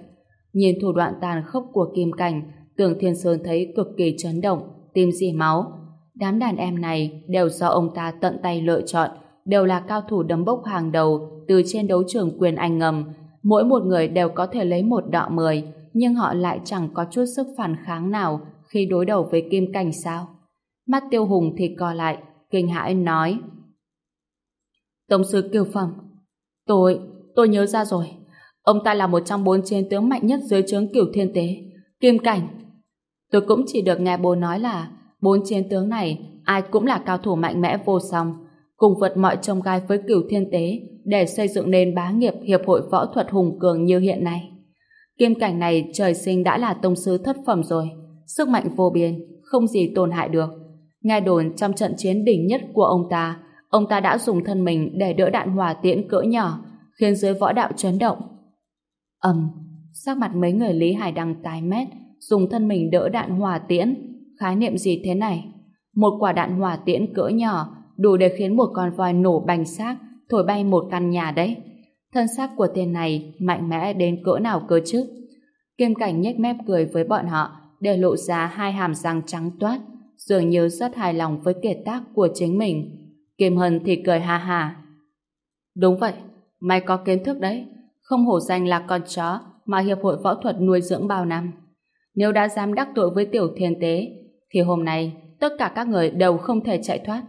Nhìn thủ đoạn tàn khốc của Kim Cảnh, Tưởng Thiên Sơn thấy cực kỳ chấn động, tim dị máu. Đám đàn em này đều do ông ta tận tay lựa chọn, đều là cao thủ đấm bốc hàng đầu từ trên đấu trường quyền anh ngầm. Mỗi một người đều có thể lấy một đọ mười, nhưng họ lại chẳng có chút sức phản kháng nào khi đối đầu với Kim Cảnh sao. Mắt tiêu hùng thì co lại, kinh hãi nói. Tổng sư kiều phẩm, tôi, tôi nhớ ra rồi. Ông ta là một trong bốn chiến tướng mạnh nhất dưới trướng cửu thiên tế, Kim Cảnh. Tôi cũng chỉ được nghe bố nói là bốn chiến tướng này ai cũng là cao thủ mạnh mẽ vô song, cùng vượt mọi trông gai với cửu thiên tế để xây dựng nên bá nghiệp hiệp hội võ thuật hùng cường như hiện nay. Kim cảnh này trời sinh đã là tông sư thất phẩm rồi, sức mạnh vô biên, không gì tổn hại được. Nghe đồn trong trận chiến đỉnh nhất của ông ta, ông ta đã dùng thân mình để đỡ đạn hỏa tiễn cỡ nhỏ, khiến giới võ đạo chấn động. ầm, sắc mặt mấy người Lý Hải Đăng tái mét, dùng thân mình đỡ đạn hỏa tiễn. Khái niệm gì thế này? Một quả đạn hỏa tiễn cỡ nhỏ đủ để khiến một con voi nổ bành xác, thổi bay một căn nhà đấy. Thân xác của tên này mạnh mẽ đến cỡ nào cơ chứ? Kim Cảnh nhếch mép cười với bọn họ để lộ ra hai hàm răng trắng toát, dường như rất hài lòng với kiệt tác của chính mình. Kim Hân thì cười ha ha. Đúng vậy, mày có kiến thức đấy, không hổ danh là con chó mà Hiệp hội Võ thuật nuôi dưỡng bao năm. Nếu đã dám đắc tội với tiểu thiên tế, thì hôm nay tất cả các người đều không thể chạy thoát.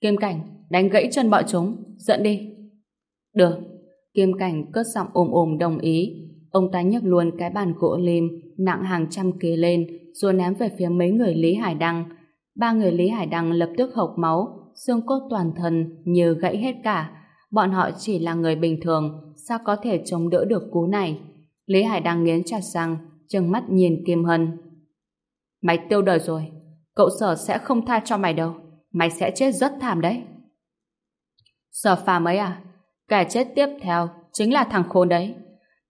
Kim Cảnh, đánh gãy chân bọn chúng, dẫn đi. Được. Kim Cảnh cất giọng ồm ồm đồng ý. Ông ta nhấc luôn cái bàn gỗ lim nặng hàng trăm kg lên rồi ném về phía mấy người Lý Hải Đăng. Ba người Lý Hải Đăng lập tức hộc máu, xương cốt toàn thân như gãy hết cả. Bọn họ chỉ là người bình thường, sao có thể chống đỡ được cú này? Lý Hải Đăng nghiến chặt răng, trừng mắt nhìn Kim Hân. Mày tiêu đời rồi, cậu sở sẽ không tha cho mày đâu mày sẽ chết rất thảm đấy. Sở phàm ấy à? Kẻ chết tiếp theo chính là thằng khốn đấy.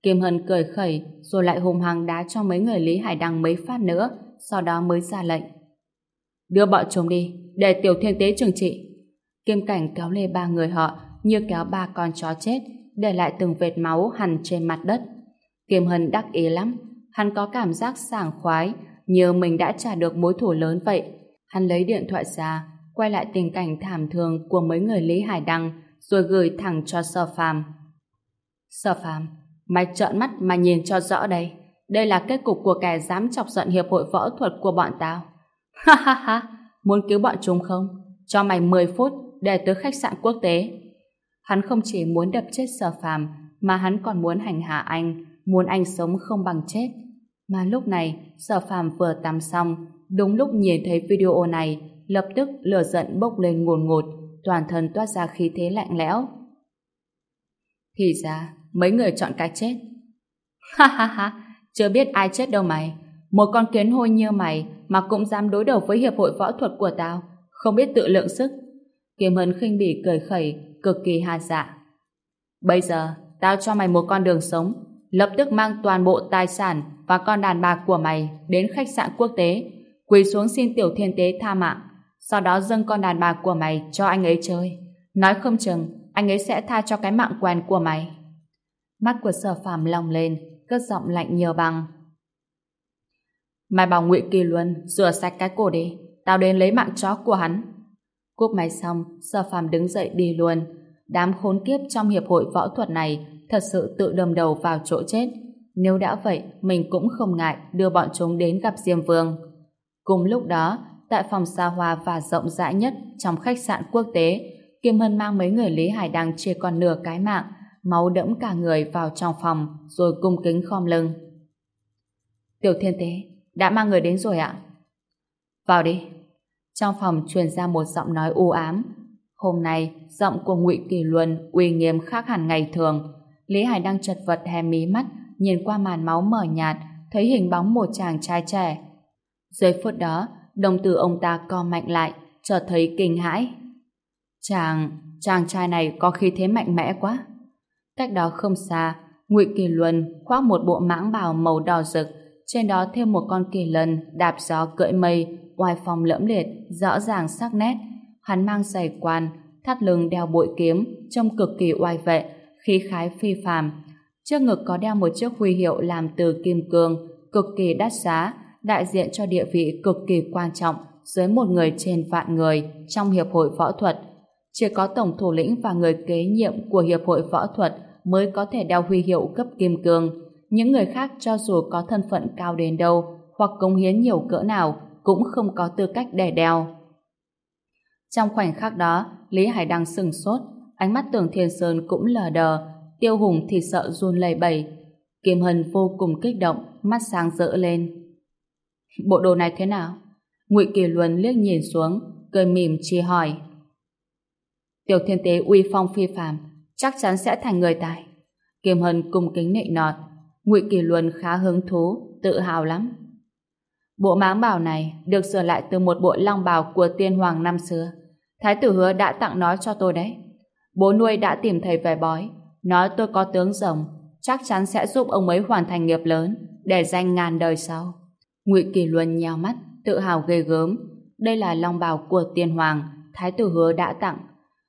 Kim Hân cười khẩy rồi lại hùng hăng đá cho mấy người Lý Hải Đăng mấy phát nữa, sau đó mới ra lệnh. Đưa bọn chúng đi, để tiểu thiên tế trừng trị. Kim Cảnh kéo lê ba người họ như kéo ba con chó chết, để lại từng vệt máu hằn trên mặt đất. Kim Hân đắc ý lắm hắn có cảm giác sảng khoái như mình đã trả được mối thủ lớn vậy. Hắn lấy điện thoại ra quay lại tình cảnh thảm thường của mấy người Lý Hải Đăng rồi gửi thẳng cho Sở Phàm. Sở Phàm, mày trợn mắt mà nhìn cho rõ đây. Đây là kết cục của kẻ dám chọc giận hiệp hội võ thuật của bọn tao. Ha ha ha, muốn cứu bọn chúng không? Cho mày 10 phút để tới khách sạn quốc tế. Hắn không chỉ muốn đập chết Sở Phàm, mà hắn còn muốn hành hạ anh, muốn anh sống không bằng chết. Mà lúc này, Sở Phàm vừa tắm xong, đúng lúc nhìn thấy video này, lập tức lửa giận bốc lên ngồn ngột, toàn thân toát ra khí thế lạnh lẽo. Thì ra, mấy người chọn cái chết. Ha ha ha, chưa biết ai chết đâu mày. Một con kiến hôi như mày mà cũng dám đối đầu với hiệp hội võ thuật của tao, không biết tự lượng sức. Kiếm Hân khinh bỉ cười khẩy, cực kỳ hà dạ. Bây giờ, tao cho mày một con đường sống, lập tức mang toàn bộ tài sản và con đàn bà của mày đến khách sạn quốc tế, quỳ xuống xin tiểu thiên tế tha mạng sau đó dâng con đàn bà của mày cho anh ấy chơi. Nói không chừng, anh ấy sẽ tha cho cái mạng quen của mày. Mắt của sở phàm lòng lên, cất giọng lạnh nhờ bằng. Mày bảo Ngụy Kỳ Luân rửa sạch cái cổ đi, tao đến lấy mạng chó của hắn. Cúp máy xong, sở phàm đứng dậy đi luôn. Đám khốn kiếp trong hiệp hội võ thuật này thật sự tự đâm đầu vào chỗ chết. Nếu đã vậy, mình cũng không ngại đưa bọn chúng đến gặp Diêm Vương. Cùng lúc đó, tại phòng xa hoa và rộng rãi nhất trong khách sạn quốc tế, Kim Hân mang mấy người Lý Hải Đăng chia còn nửa cái mạng, máu đẫm cả người vào trong phòng, rồi cung kính khom lưng. Tiểu Thiên Tế, đã mang người đến rồi ạ? Vào đi. Trong phòng truyền ra một giọng nói u ám. Hôm nay, giọng của Ngụy Kỳ Luân uy nghiêm khác hẳn ngày thường. Lý Hải đang chật vật hé mí mắt, nhìn qua màn máu mờ nhạt, thấy hình bóng một chàng trai trẻ. Giây phút đó, đồng tử ông ta co mạnh lại, chợt thấy kinh hãi. Chàng, chàng trai này có khí thế mạnh mẽ quá. Cách đó không xa, Ngụy Kỳ Luân khoác một bộ mãng bào màu đỏ rực, trên đó thêm một con kỳ lân đạp gió cưỡi mây, oai phong lẫm liệt, rõ ràng sắc nét. Hắn mang giày quan, thắt lưng đeo bội kiếm, trông cực kỳ oai vệ, khí khái phi phàm. Trước ngực có đeo một chiếc huy hiệu làm từ kim cương, cực kỳ đắt giá, đại diện cho địa vị cực kỳ quan trọng dưới một người trên vạn người trong Hiệp hội Võ thuật. Chỉ có Tổng thủ lĩnh và người kế nhiệm của Hiệp hội Võ thuật mới có thể đeo huy hiệu cấp kim cương. Những người khác cho dù có thân phận cao đến đâu hoặc cống hiến nhiều cỡ nào cũng không có tư cách để đeo. Trong khoảnh khắc đó, Lý Hải đang sừng sốt, ánh mắt tưởng Thiên Sơn cũng lờ đờ, Tiêu Hùng thì sợ run lẩy bẩy. Kim Hân vô cùng kích động, mắt sáng rỡ lên. *laughs* Bộ đồ này thế nào? Ngụy Kỳ Luân liếc nhìn xuống, cười mỉm chỉ hỏi. Tiểu Thiên Tế uy phong phi phàm, chắc chắn sẽ thành người tài. Kim Hân cung kính nịnh nọt, Ngụy Kỳ Luân khá hứng thú, tự hào lắm. Bộ máng bào này được sửa lại từ một bộ long bào của tiên hoàng năm xưa. Thái tử hứa đã tặng nó cho tôi đấy. Bố nuôi đã tìm thầy về bói, nói tôi có tướng rồng, chắc chắn sẽ giúp ông ấy hoàn thành nghiệp lớn, để danh ngàn đời sau. Ngụy Kỳ Luân nhào mắt, tự hào ghê gớm. Đây là long bào của tiên hoàng, thái tử hứa đã tặng.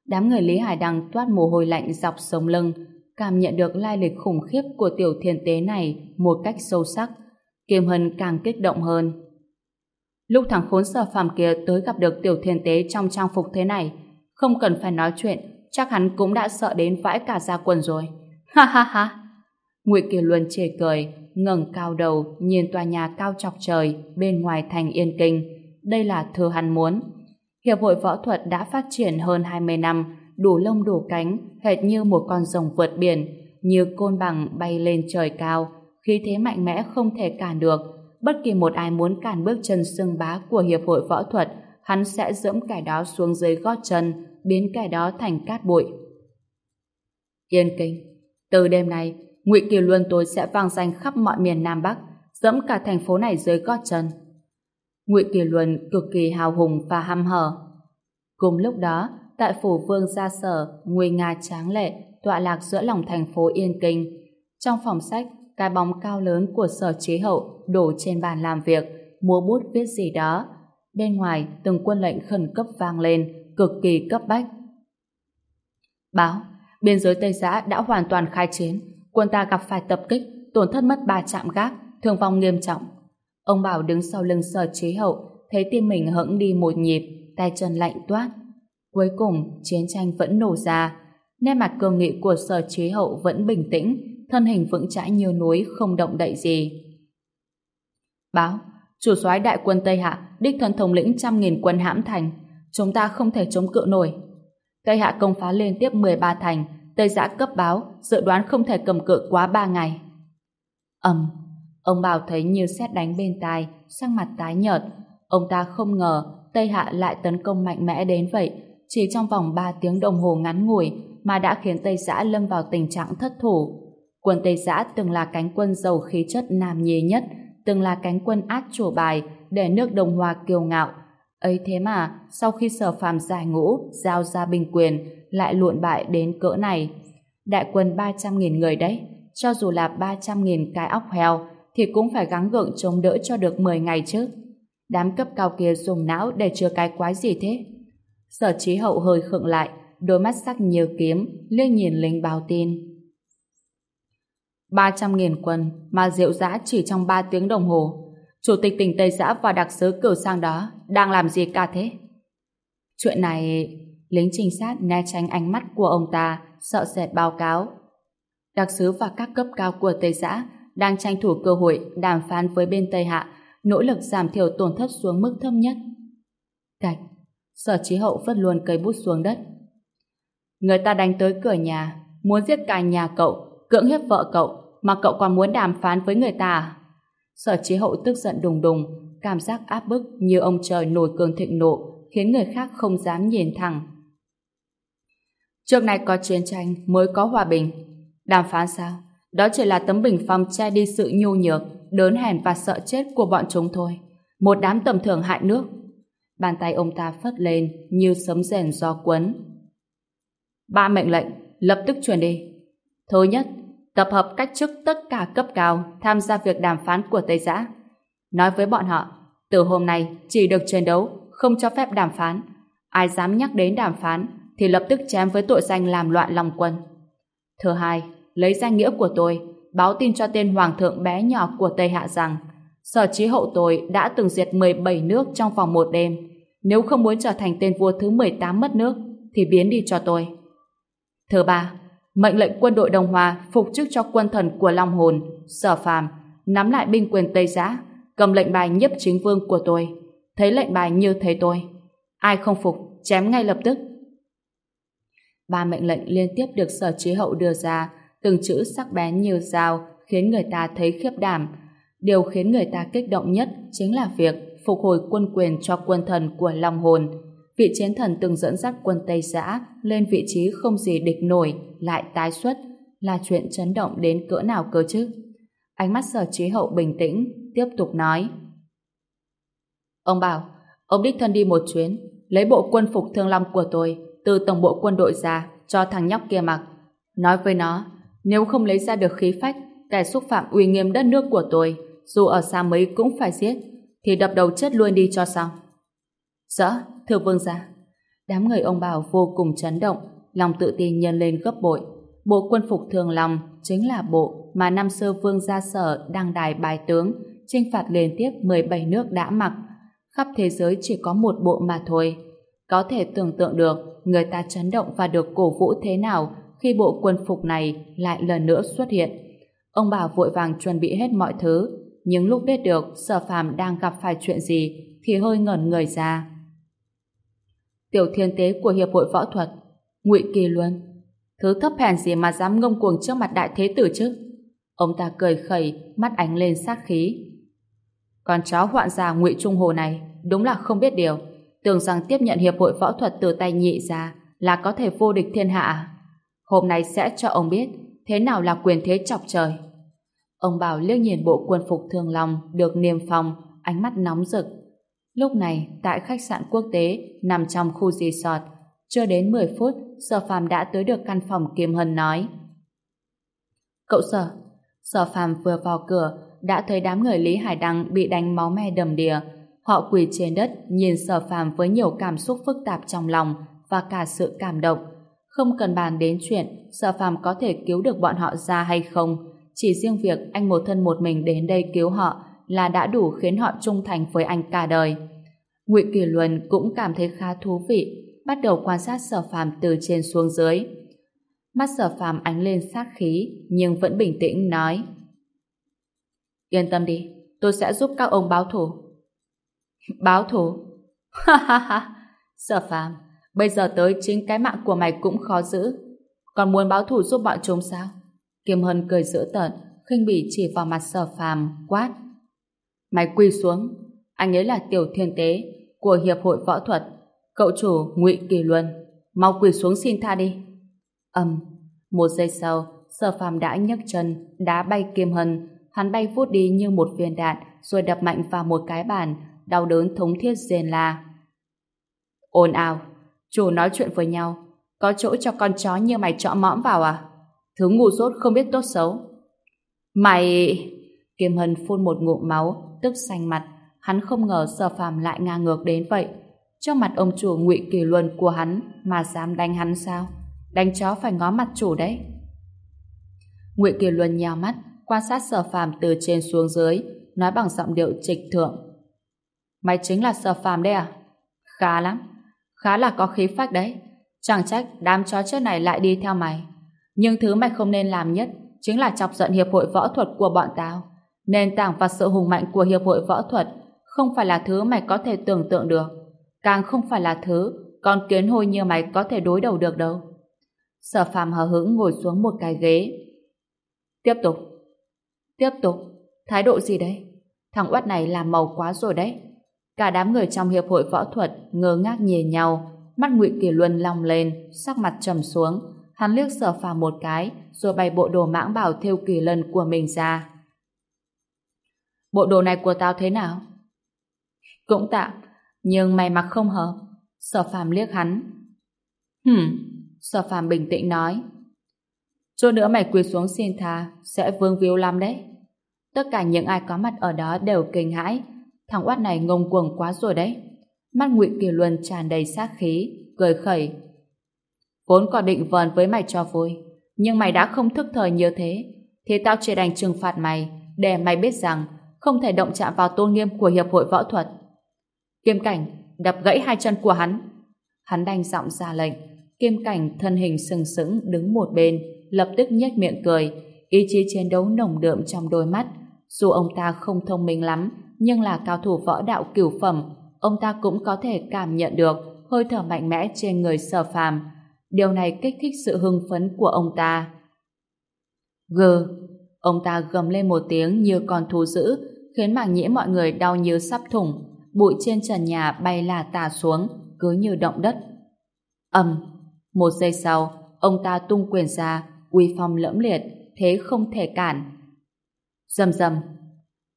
Đám người Lý Hải Đăng toát mồ hôi lạnh dọc sống lưng, cảm nhận được lai lịch khủng khiếp của tiểu thiên tế này một cách sâu sắc. Kiềm Hân càng kích động hơn. Lúc thằng khốn sở phàm kia tới gặp được tiểu thiên tế trong trang phục thế này, không cần phải nói chuyện, chắc hắn cũng đã sợ đến vãi cả da quần rồi. Ha ha ha! Ngụy Kiều Luân chê cười, ngẩng cao đầu nhìn tòa nhà cao chọc trời bên ngoài thành Yên Kinh. Đây là thứ hắn muốn. Hiệp hội võ thuật đã phát triển hơn 20 năm, đủ lông đủ cánh, hệt như một con rồng vượt biển, như côn bằng bay lên trời cao, khí thế mạnh mẽ không thể cản được. Bất kỳ một ai muốn cản bước chân sương bá của Hiệp hội võ thuật, hắn sẽ dẫm kẻ đó xuống dưới gót chân, biến kẻ đó thành cát bụi. Yên Kinh Từ đêm nay, Ngụy Kiều Luân tôi sẽ vang danh khắp mọi miền Nam Bắc, dẫm cả thành phố này dưới gót chân. Ngụy Kiều Luân cực kỳ hào hùng và hăm hở. Cùng lúc đó, tại phủ Vương Gia Sở, nguy nga tráng lệ, tọa lạc giữa lòng thành phố Yên Kinh. Trong phòng sách, cái bóng cao lớn của Sở Chế Hậu đổ trên bàn làm việc, múa bút viết gì đó. Bên ngoài, từng quân lệnh khẩn cấp vang lên, cực kỳ cấp bách. Báo, biên giới Tây Giã đã hoàn toàn khai chiến, quân ta gặp phải tập kích, tổn thất mất ba trạm gác, thương vong nghiêm trọng. Ông Bảo đứng sau lưng sở chế hậu, thấy tim mình hững đi một nhịp, tay chân lạnh toát. Cuối cùng, chiến tranh vẫn nổ ra. Nét mặt cường nghị của sở chế hậu vẫn bình tĩnh, thân hình vững chãi như núi, không động đậy gì. Báo, chủ soái đại quân Tây Hạ, đích thân thống lĩnh trăm nghìn quân hãm thành. Chúng ta không thể chống cự nổi. Tây Hạ công phá liên tiếp 13 thành, Tây Giã cấp báo, dự đoán không thể cầm cự quá 3 ngày. ầm, ông Bảo thấy như xét đánh bên tai, sắc mặt tái nhợt. Ông ta không ngờ Tây Hạ lại tấn công mạnh mẽ đến vậy, chỉ trong vòng 3 tiếng đồng hồ ngắn ngủi mà đã khiến Tây Giã lâm vào tình trạng thất thủ. Quân Tây Giã từng là cánh quân giàu khí chất nam nhi nhất, từng là cánh quân át chủ bài để nước Đồng Hòa kiêu ngạo. Ấy thế mà, sau khi sở phàm giải ngũ, giao ra binh quyền, lại luộn bại đến cỡ này. Đại quân 300.000 người đấy, cho dù là 300.000 cái óc heo, thì cũng phải gắng gượng chống đỡ cho được 10 ngày chứ. Đám cấp cao kia dùng não để chứa cái quái gì thế? Sở trí hậu hơi khựng lại, đôi mắt sắc như kiếm, liếc nhìn lính báo tin. 300.000 quân mà diệu dã chỉ trong 3 tiếng đồng hồ. Chủ tịch tỉnh Tây Giã và đặc sứ cửu sang đó đang làm gì cả thế? Chuyện này lính trinh sát né tránh ánh mắt của ông ta, sợ sệt báo cáo. Đặc sứ và các cấp cao của Tây Giã đang tranh thủ cơ hội đàm phán với bên Tây Hạ, nỗ lực giảm thiểu tổn thất xuống mức thấp nhất. Cạch, sở trí hậu vứt luôn cây bút xuống đất. Người ta đánh tới cửa nhà, muốn giết cả nhà cậu, cưỡng hiếp vợ cậu, mà cậu còn muốn đàm phán với người ta à? Sở trí hậu tức giận đùng đùng, cảm giác áp bức như ông trời nổi cơn thịnh nộ, khiến người khác không dám nhìn thẳng. Trước này có chiến tranh mới có hòa bình. Đàm phán sao? Đó chỉ là tấm bình phong che đi sự nhu nhược, đớn hèn và sợ chết của bọn chúng thôi. Một đám tầm thường hại nước. Bàn tay ông ta phất lên như sấm rèn do quấn. Ba mệnh lệnh, lập tức truyền đi. Thứ nhất, tập hợp cách chức tất cả cấp cao tham gia việc đàm phán của Tây Giã. Nói với bọn họ, từ hôm nay chỉ được chiến đấu, không cho phép đàm phán. Ai dám nhắc đến đàm phán thì lập tức chém với tội danh làm loạn lòng quân. Thứ hai, lấy danh nghĩa của tôi, báo tin cho tên hoàng thượng bé nhỏ của Tây Hạ rằng sở trí hậu tôi đã từng diệt 17 nước trong vòng một đêm. Nếu không muốn trở thành tên vua thứ 18 mất nước, thì biến đi cho tôi. Thứ ba, mệnh lệnh quân đội Đông Hoa phục chức cho quân thần của Long Hồn, Sở Phàm, nắm lại binh quyền Tây Giã, cầm lệnh bài nhấp chính vương của tôi. Thấy lệnh bài như thấy tôi. Ai không phục, chém ngay lập tức. Ba mệnh lệnh liên tiếp được Sở Chế Hậu đưa ra, từng chữ sắc bén như dao, khiến người ta thấy khiếp đảm. Điều khiến người ta kích động nhất chính là việc phục hồi quân quyền cho quân thần của Long Hồn, vị chiến thần từng dẫn dắt quân Tây Giã lên vị trí không gì địch nổi, lại tái xuất, là chuyện chấn động đến cỡ nào cơ chứ? Ánh mắt sở trí hậu bình tĩnh, tiếp tục nói. Ông bảo, ông đích thân đi một chuyến, lấy bộ quân phục thương long của tôi từ tổng bộ quân đội ra cho thằng nhóc kia mặc. Nói với nó, nếu không lấy ra được khí phách, kẻ xúc phạm uy nghiêm đất nước của tôi, dù ở xa mấy cũng phải giết, thì đập đầu chết luôn đi cho xong. Dạ, thưa vương gia. Đám người ông Bảo vô cùng chấn động, lòng tự tin nhân lên gấp bội. Bộ quân phục thường lòng chính là bộ mà năm xưa vương gia sở đăng đài bài tướng, chinh phạt liên tiếp 17 nước đã mặc. Khắp thế giới chỉ có một bộ mà thôi. Có thể tưởng tượng được người ta chấn động và được cổ vũ thế nào khi bộ quân phục này lại lần nữa xuất hiện. Ông Bảo vội vàng chuẩn bị hết mọi thứ, nhưng lúc biết được sở phàm đang gặp phải chuyện gì thì hơi ngẩn người ra. Tiểu thiên tế của Hiệp hội Võ thuật, ngụy Kỳ Luân. Thứ thấp hèn gì mà dám ngông cuồng trước mặt đại thế tử chứ? Ông ta cười khẩy, mắt ánh lên sát khí. Còn chó hoạn già ngụy Trung Hồ này đúng là không biết điều. Tưởng rằng tiếp nhận Hiệp hội Võ thuật từ tay nhị ra là có thể vô địch thiên hạ. À? Hôm nay sẽ cho ông biết thế nào là quyền thế chọc trời. Ông Bảo liếc nhìn bộ quân phục thường lòng được niêm phong, ánh mắt nóng rực, Lúc này, tại khách sạn quốc tế nằm trong khu resort, chưa đến 10 phút, Sở Phàm đã tới được căn phòng Kim Hân nói. Cậu Sở, Sở Phàm vừa vào cửa, đã thấy đám người Lý Hải Đăng bị đánh máu me đầm đìa. Họ quỳ trên đất, nhìn Sở Phàm với nhiều cảm xúc phức tạp trong lòng và cả sự cảm động. Không cần bàn đến chuyện Sở Phàm có thể cứu được bọn họ ra hay không, chỉ riêng việc anh một thân một mình đến đây cứu họ là đã đủ khiến họ trung thành với anh cả đời. Ngụy Kỳ Luân cũng cảm thấy khá thú vị, bắt đầu quan sát Sở Phàm từ trên xuống dưới. Mắt Sở Phàm ánh lên sát khí, nhưng vẫn bình tĩnh nói: "Yên tâm đi, tôi sẽ giúp các ông báo thù." *laughs* "Báo thù?" *laughs* Ha ha ha, Sở Phàm, bây giờ tới chính cái mạng của mày cũng khó giữ, còn muốn báo thù giúp bọn chúng sao? Kiêm Hân cười dữ tợn, khinh bỉ chỉ vào mặt Sở Phàm, quát: Mày quỳ xuống, anh ấy là tiểu thiên tế của Hiệp hội Võ thuật, cậu chủ ngụy Kỳ Luân, mau quỳ xuống xin tha đi. Ầm, một giây sau, Sở Phàm đã nhấc chân, đá bay Kiêm Hân, hắn bay vút đi như một viên đạn, rồi đập mạnh vào một cái bàn, đau đớn thống thiết rên la. Ồn ào, chủ nói chuyện với nhau, có chỗ cho con chó như mày trọ mõm vào à? Thứ ngu dốt không biết tốt xấu. Mày... Kiêm Hân phun một ngụm máu, tức xanh mặt, hắn không ngờ sở phàm lại ngang ngược đến vậy. Cho mặt ông chủ ngụy kỳ luân của hắn mà dám đánh hắn sao? Đánh chó phải ngó mặt chủ đấy. Ngụy Kỳ Luân nhào mắt, quan sát Sở Phàm từ trên xuống dưới, nói bằng giọng điệu trịch thượng. Mày chính là Sở Phàm đấy à? Khá lắm, khá là có khí phách đấy. Chẳng trách đám chó chết này lại đi theo mày. Nhưng thứ mày không nên làm nhất chính là chọc giận hiệp hội võ thuật của bọn tao. Nền tảng và sự hùng mạnh của Hiệp hội Võ thuật không phải là thứ mày có thể tưởng tượng được. càng không phải là thứ con kiến hôi như mày có thể đối đầu được đâu. Sở phàm hờ hững ngồi xuống một cái ghế. Tiếp tục. Tiếp tục. Thái độ gì đấy? Thằng Uất này làm màu quá rồi đấy. Cả đám người trong hiệp hội võ thuật ngơ ngác nhìn nhau, mắt Ngụy Kỳ Luân long lên, sắc mặt trầm xuống. Hắn liếc sở phàm một cái, rồi bày bộ đồ mãng bảo theo kỳ lân của mình ra. Bộ đồ này của tao thế nào? Cũng tạm, nhưng mày mặc không hợp. Sở phàm liếc hắn. Hừm, sở phàm bình tĩnh nói. Chút nữa mày quỳ xuống xin tha, sẽ vương víu lắm đấy. Tất cả những ai có mặt ở đó đều kinh hãi. Thằng oát này ngông cuồng quá rồi đấy. Mắt ngụy Kiều Luân tràn đầy sát khí, cười khẩy. Vốn còn định vờn với mày cho vui, nhưng mày đã không thức thời như thế, thì tao chỉ đành trừng phạt mày, để mày biết rằng không thể động chạm vào tôn nghiêm của Hiệp hội Võ thuật. Kim cảnh, đập gãy hai chân của hắn. Hắn đanh giọng ra lệnh, Kim cảnh thân hình sừng sững đứng một bên, lập tức nhếch miệng cười, ý chí chiến đấu nồng đượm trong đôi mắt. Dù ông ta không thông minh lắm, nhưng là cao thủ võ đạo cửu phẩm, ông ta cũng có thể cảm nhận được hơi thở mạnh mẽ trên người sở phàm. Điều này kích thích sự hưng phấn của ông ta. G ông ta gầm lên một tiếng như con thú dữ, khiến màng nhĩ mọi người đau như sắp thủng, bụi trên trần nhà bay là tả xuống, cứ như động đất. ầm, một giây sau, ông ta tung quyền ra, uy phong lẫm liệt, thế không thể cản. Dầm dầm,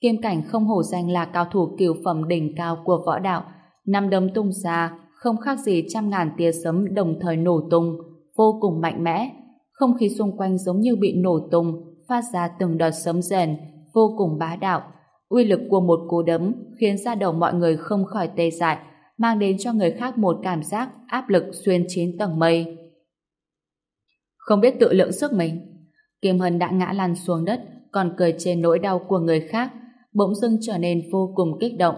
Kim Cảnh không hổ danh là cao thủ cửu phẩm đỉnh cao của võ đạo, năm đấm tung ra, không khác gì trăm ngàn tia sấm đồng thời nổ tung, vô cùng mạnh mẽ. Không khí xung quanh giống như bị nổ tung, phát ra từng đợt sấm rền, vô cùng bá đạo. Uy lực của một cú đấm khiến ra đầu mọi người không khỏi tê dại, mang đến cho người khác một cảm giác áp lực xuyên chín tầng mây. Không biết tự lượng sức mình, Kim Hân đã ngã lăn xuống đất, còn cười trên nỗi đau của người khác, bỗng dưng trở nên vô cùng kích động.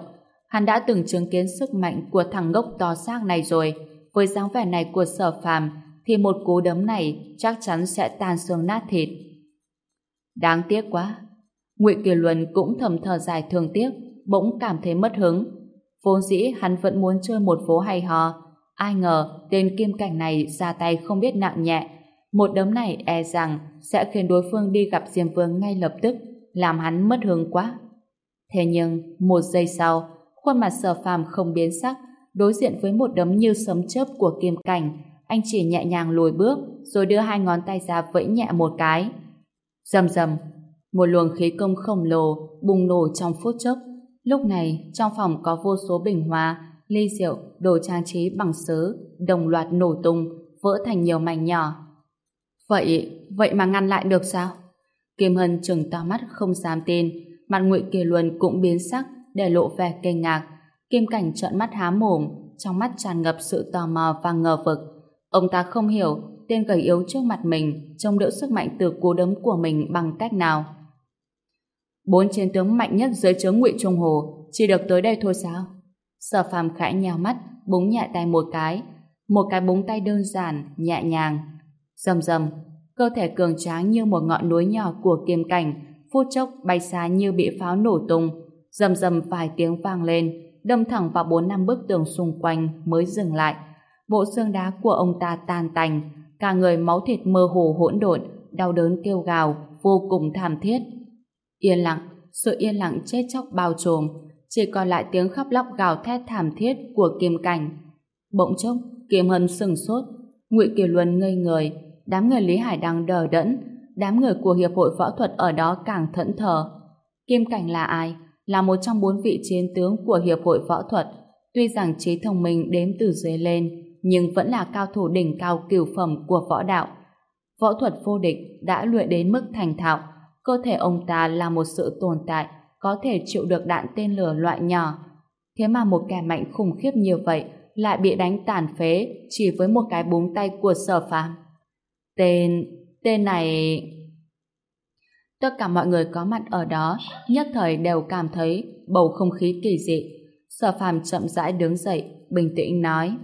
Hắn đã từng chứng kiến sức mạnh của thằng ngốc to xác này rồi, với dáng vẻ này của sở phàm, thì một cú đấm này chắc chắn sẽ tan xương nát thịt. Đáng tiếc quá. Ngụy Kiều Luân cũng thầm thở dài thương tiếc, bỗng cảm thấy mất hứng. Vốn dĩ hắn vẫn muốn chơi một phố hay hò. ai ngờ tên kim cảnh này ra tay không biết nặng nhẹ, một đấm này e rằng sẽ khiến đối phương đi gặp Diêm Vương ngay lập tức, làm hắn mất hứng quá. Thế nhưng, một giây sau, khuôn mặt sở phàm không biến sắc, đối diện với một đấm như sấm chớp của kim cảnh, anh chỉ nhẹ nhàng lùi bước, rồi đưa hai ngón tay ra vẫy nhẹ một cái. Rầm rầm, một luồng khí công khổng lồ bùng nổ trong phút chốc. Lúc này, trong phòng có vô số bình hoa, ly rượu, đồ trang trí bằng sứ, đồng loạt nổ tung, vỡ thành nhiều mảnh nhỏ. Vậy, vậy mà ngăn lại được sao? Kim Hân trừng to mắt không dám tin, mặt Ngụy Kỳ Luân cũng biến sắc, để lộ vẻ kinh ngạc. Kim Cảnh trợn mắt há mồm, trong mắt tràn ngập sự tò mò và ngờ vực. Ông ta không hiểu tên gầy yếu trước mặt mình trông đỡ sức mạnh từ cú đấm của mình bằng cách nào. Bốn chiến tướng mạnh nhất dưới chướng Ngụy Trung Hồ chỉ được tới đây thôi sao? Sở Phàm khẽ nhào mắt, búng nhẹ tay một cái, một cái búng tay đơn giản, nhẹ nhàng. Rầm rầm, cơ thể cường tráng như một ngọn núi nhỏ của kiềm Cảnh, phút chốc bay xa như bị pháo nổ tung, rầm rầm vài tiếng vang lên, đâm thẳng vào bốn năm bức tường xung quanh mới dừng lại. Bộ xương đá của ông ta tan tành, cả người máu thịt mơ hồ hỗn độn, đau đớn kêu gào, vô cùng thảm thiết. Yên lặng, sự yên lặng chết chóc bao trùm, chỉ còn lại tiếng khóc lóc gào thét thảm thiết của Kim Cảnh. Bỗng chốc, Kim Hân sừng sốt, Ngụy Kiều Luân ngây người, đám người Lý Hải đang đờ đẫn, đám người của Hiệp hội Võ thuật ở đó càng thẫn thờ. Kim Cảnh là ai? Là một trong bốn vị chiến tướng của Hiệp hội Võ thuật. Tuy rằng trí thông minh đếm từ dưới lên, nhưng vẫn là cao thủ đỉnh cao cửu phẩm của võ đạo. Võ thuật vô địch đã luyện đến mức thành thạo, cơ thể ông ta là một sự tồn tại có thể chịu được đạn tên lửa loại nhỏ. Thế mà một kẻ mạnh khủng khiếp như vậy lại bị đánh tàn phế chỉ với một cái búng tay của sở phàm. Tên... tên này... Tất cả mọi người có mặt ở đó nhất thời đều cảm thấy bầu không khí kỳ dị. Sở phàm chậm rãi đứng dậy, bình tĩnh nói.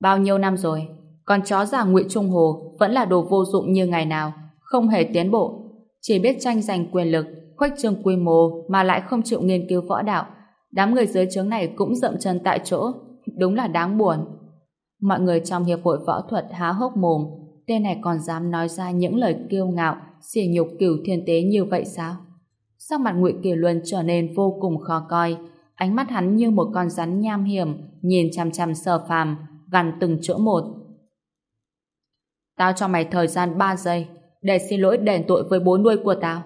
Bao nhiêu năm rồi, con chó già ngụy Trung Hồ vẫn là đồ vô dụng như ngày nào, không hề tiến bộ. Chỉ biết tranh giành quyền lực, khuếch trương quy mô mà lại không chịu nghiên cứu võ đạo. Đám người dưới trướng này cũng dậm chân tại chỗ. đúng là đáng buồn. Mọi người trong hiệp hội võ thuật há hốc mồm, tên này còn dám nói ra những lời kiêu ngạo, xỉ nhục cửu thiên tế như vậy sao? Sắc mặt Ngụy Kỳ Luân trở nên vô cùng khó coi, ánh mắt hắn như một con rắn nham hiểm, nhìn chằm chằm Sở Phàm, gằn từng chỗ một. Tao cho mày thời gian 3 giây để xin lỗi đền tội với bố nuôi của tao.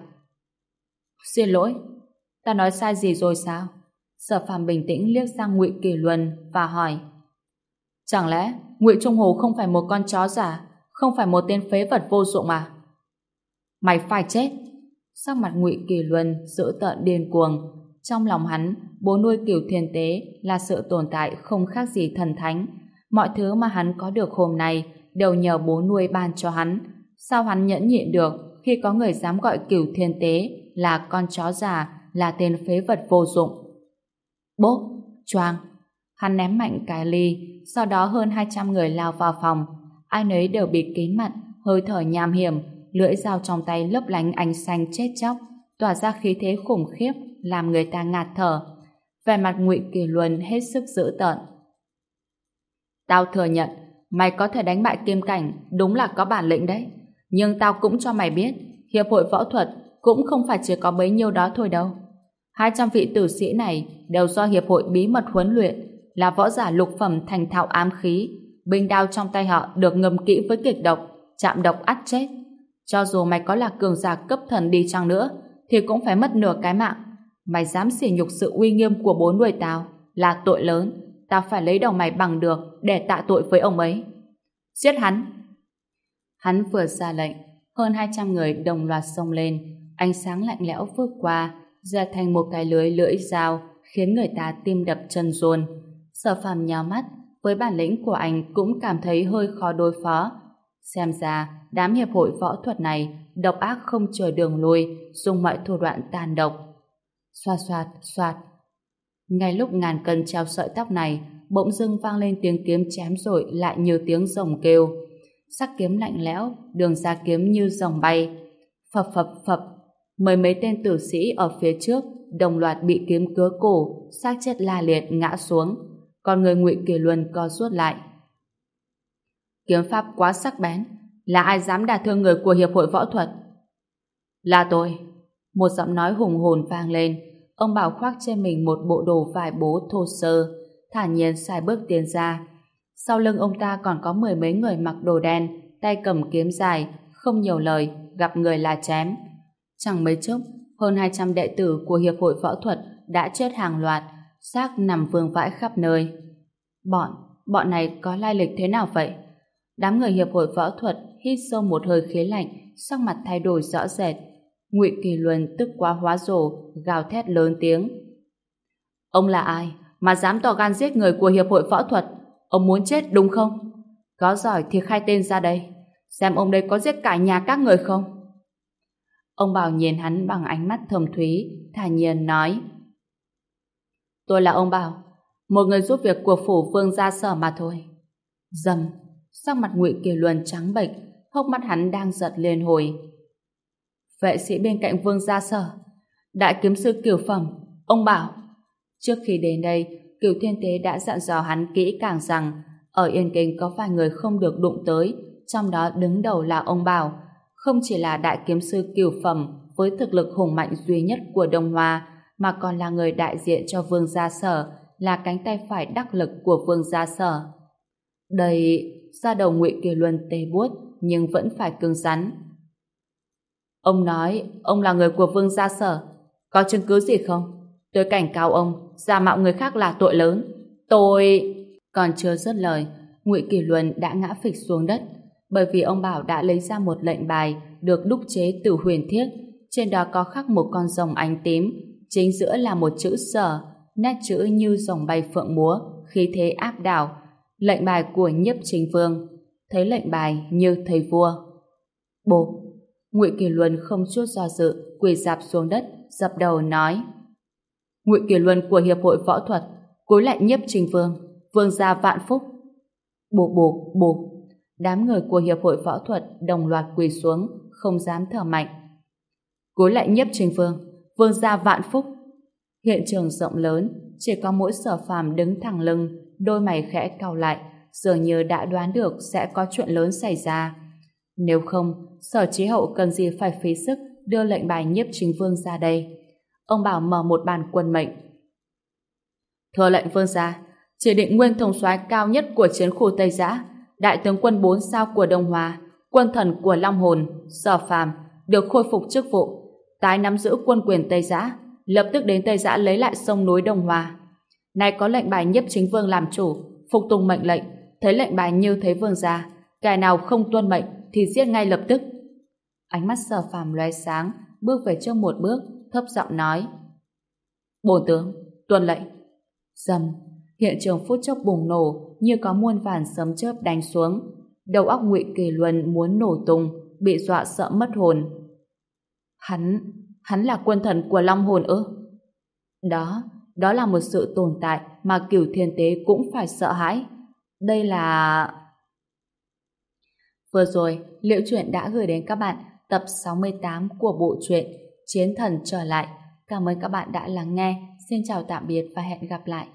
Xin lỗi? Ta nói sai gì rồi sao? Sở Phàm bình tĩnh liếc sang Ngụy Kỳ Luân và hỏi: Chẳng lẽ Ngụy Trung Hồ không phải một con chó giả, không phải một tên phế vật vô dụng à? Mày phải chết! Sắc mặt Ngụy Kỳ Luân giữ tợn điên cuồng, trong lòng hắn, bố nuôi Cửu Thiên Tế là sự tồn tại không khác gì thần thánh. Mọi thứ mà hắn có được hôm nay đều nhờ bố nuôi ban cho hắn. Sao hắn nhẫn nhịn được khi có người dám gọi Cửu Thiên Tế là con chó già, là tên phế vật vô dụng? Bốp, choang. Hắn ném mạnh cái ly, sau đó hơn 200 người lao vào phòng. Ai nấy đều bịt kín mặt, hơi thở nham hiểm, lưỡi dao trong tay lấp lánh ánh xanh chết chóc, tỏa ra khí thế khủng khiếp, làm người ta ngạt thở. Vẻ mặt Ngụy Kỳ Luân hết sức dữ tợn. Tao thừa nhận, mày có thể đánh bại Kim Cảnh, đúng là có bản lĩnh đấy. Nhưng tao cũng cho mày biết, hiệp hội võ thuật cũng không phải chỉ có bấy nhiêu đó thôi đâu. 200 vị tử sĩ này đều do hiệp hội bí mật huấn luyện, là võ giả lục phẩm thành thạo ám khí, binh đao trong tay họ được ngầm kỹ với kịch độc, chạm độc ắt chết. Cho dù mày có là cường giả cấp thần đi chăng nữa, thì cũng phải mất nửa cái mạng. Mày dám xỉ nhục sự uy nghiêm của bố nuôi tao, là tội lớn. Tao phải lấy đầu mày bằng được để tạ tội với ông ấy. Giết hắn! Hắn vừa ra lệnh, hơn 200 người đồng loạt xông lên, ánh sáng lạnh lẽo vượt qua, ra thành một cái lưới lưỡi dao, khiến người ta tim đập chân run. Sở phàm nhào mắt, với bản lĩnh của anh cũng cảm thấy hơi khó đối phó. Xem ra, đám hiệp hội võ thuật này độc ác không chờ đường lui, dùng mọi thủ đoạn tàn độc. Xoạt xoạt, xoạt. Ngay lúc ngàn cân treo sợi tóc này, bỗng dưng vang lên tiếng kiếm chém rồi lại như tiếng rồng kêu. Sắc kiếm lạnh lẽo, đường ra kiếm như rồng bay. Phập phập phập, mười mấy tên tử sĩ ở phía trước đồng loạt bị kiếm cứa cổ, xác chết la liệt ngã xuống. Còn người ngụy Kỳ Luân co rút lại. Kiếm pháp quá sắc bén, là ai dám đả thương người của Hiệp hội Võ thuật? Là tôi. Một giọng nói hùng hồn vang lên, ông bảo khoác trên mình một bộ đồ vải bố thô sơ, thản nhiên xài bước tiến ra. Sau lưng ông ta còn có mười mấy người mặc đồ đen, tay cầm kiếm dài, không nhiều lời, gặp người là chém. Chẳng mấy chốc, hơn 200 đệ tử của Hiệp hội Võ thuật đã chết hàng loạt, xác nằm vương vãi khắp nơi. Bọn, bọn này có lai lịch thế nào vậy? Đám người Hiệp hội Võ thuật hít sâu một hơi khí lạnh, sắc mặt thay đổi rõ rệt. Ngụy Kỳ Luân tức quá hóa rồ, gào thét lớn tiếng. Ông là ai mà dám to gan giết người của Hiệp hội Võ thuật? Ông muốn chết đúng không? Có giỏi thì khai tên ra đây. Xem ông đây có giết cả nhà các người không? Ông Bảo nhìn hắn bằng ánh mắt thầm thúy, thản nhiên nói. Tôi là ông Bảo, một người giúp việc của phủ vương gia sở mà thôi. Dầm, sắc mặt ngụy Kiều Luân trắng bệch, hốc mắt hắn đang giật lên hồi. Vệ sĩ bên cạnh vương gia sở, đại kiếm sư Kiều Phẩm, ông Bảo. Trước khi đến đây, Kiều Thiên Tế đã dặn dò hắn kỹ càng rằng ở Yên Kinh có vài người không được đụng tới, trong đó đứng đầu là ông Bảo, không chỉ là đại kiếm sư Kiều Phẩm với thực lực hùng mạnh duy nhất của Đông Hoa, mà còn là người đại diện cho Vương Gia Sở, là cánh tay phải đắc lực của Vương Gia Sở. Đây, ra đầu Ngụy Kiều Luân tê buốt, nhưng vẫn phải cứng rắn. Ông nói, ông là người của Vương Gia Sở, có chứng cứ gì không? Tôi cảnh cáo ông, giả mạo người khác là tội lớn. Tôi... Còn chưa dứt lời, Ngụy Kỳ Luân đã ngã phịch xuống đất, bởi vì ông Bảo đã lấy ra một lệnh bài được đúc chế từ huyền thiết, trên đó có khắc một con rồng ánh tím, chính giữa là một chữ sở, nét chữ như rồng bay phượng múa, khí thế áp đảo, lệnh bài của nhiếp chính vương, thấy lệnh bài như thầy vua. Bố, Ngụy Kỳ Luân không chút do dự, quỳ dạp xuống đất, dập đầu nói: Ngụy Kỳ Luân của hiệp hội võ thuật, cúi lại nhiếp Trình vương, vương gia vạn phúc. Bố bố bố, đám người của hiệp hội võ thuật đồng loạt quỳ xuống, không dám thở mạnh. Cúi lại nhiếp Trình vương, vương gia vạn phúc. Hiện trường rộng lớn, chỉ có mỗi sở phàm đứng thẳng lưng, đôi mày khẽ cau lại, dường như đã đoán được sẽ có chuyện lớn xảy ra. Nếu không, sở trí hậu cần gì phải phí sức đưa lệnh bài nhiếp chính vương ra đây. Ông bảo mở một bàn quân mệnh. Thưa lệnh vương gia, chỉ định nguyên thống soái cao nhất của chiến khu Tây Giã, đại tướng quân 4 sao của Đông Hòa, quân thần của Long Hồn, Sở Phàm được khôi phục chức vụ, tái nắm giữ quân quyền Tây Giã, lập tức đến Tây Giã lấy lại sông núi Đông Hòa. Nay có lệnh bài nhiếp chính vương làm chủ, phục tùng mệnh lệnh, thấy lệnh bài như thấy vương gia, kẻ nào không tuân mệnh thì giết ngay lập tức. Ánh mắt Sở Phàm loe sáng, bước về trước một bước, thấp giọng nói: "Bổn tướng, tuân lệnh." Dầm, hiện trường phút chốc bùng nổ như có muôn vàn sấm chớp đánh xuống. Đầu óc Ngụy Kỳ Luân muốn nổ tung, bị dọa sợ mất hồn. Hắn, hắn là quân thần của Long Hồn ư? Đó, đó là một sự tồn tại mà cửu thiên tế cũng phải sợ hãi. Đây là... Vừa rồi, Liễu Chuyện đã gửi đến các bạn tập 68 của bộ truyện Chiến Thần Trở Lại. Cảm ơn các bạn đã lắng nghe. Xin chào tạm biệt và hẹn gặp lại.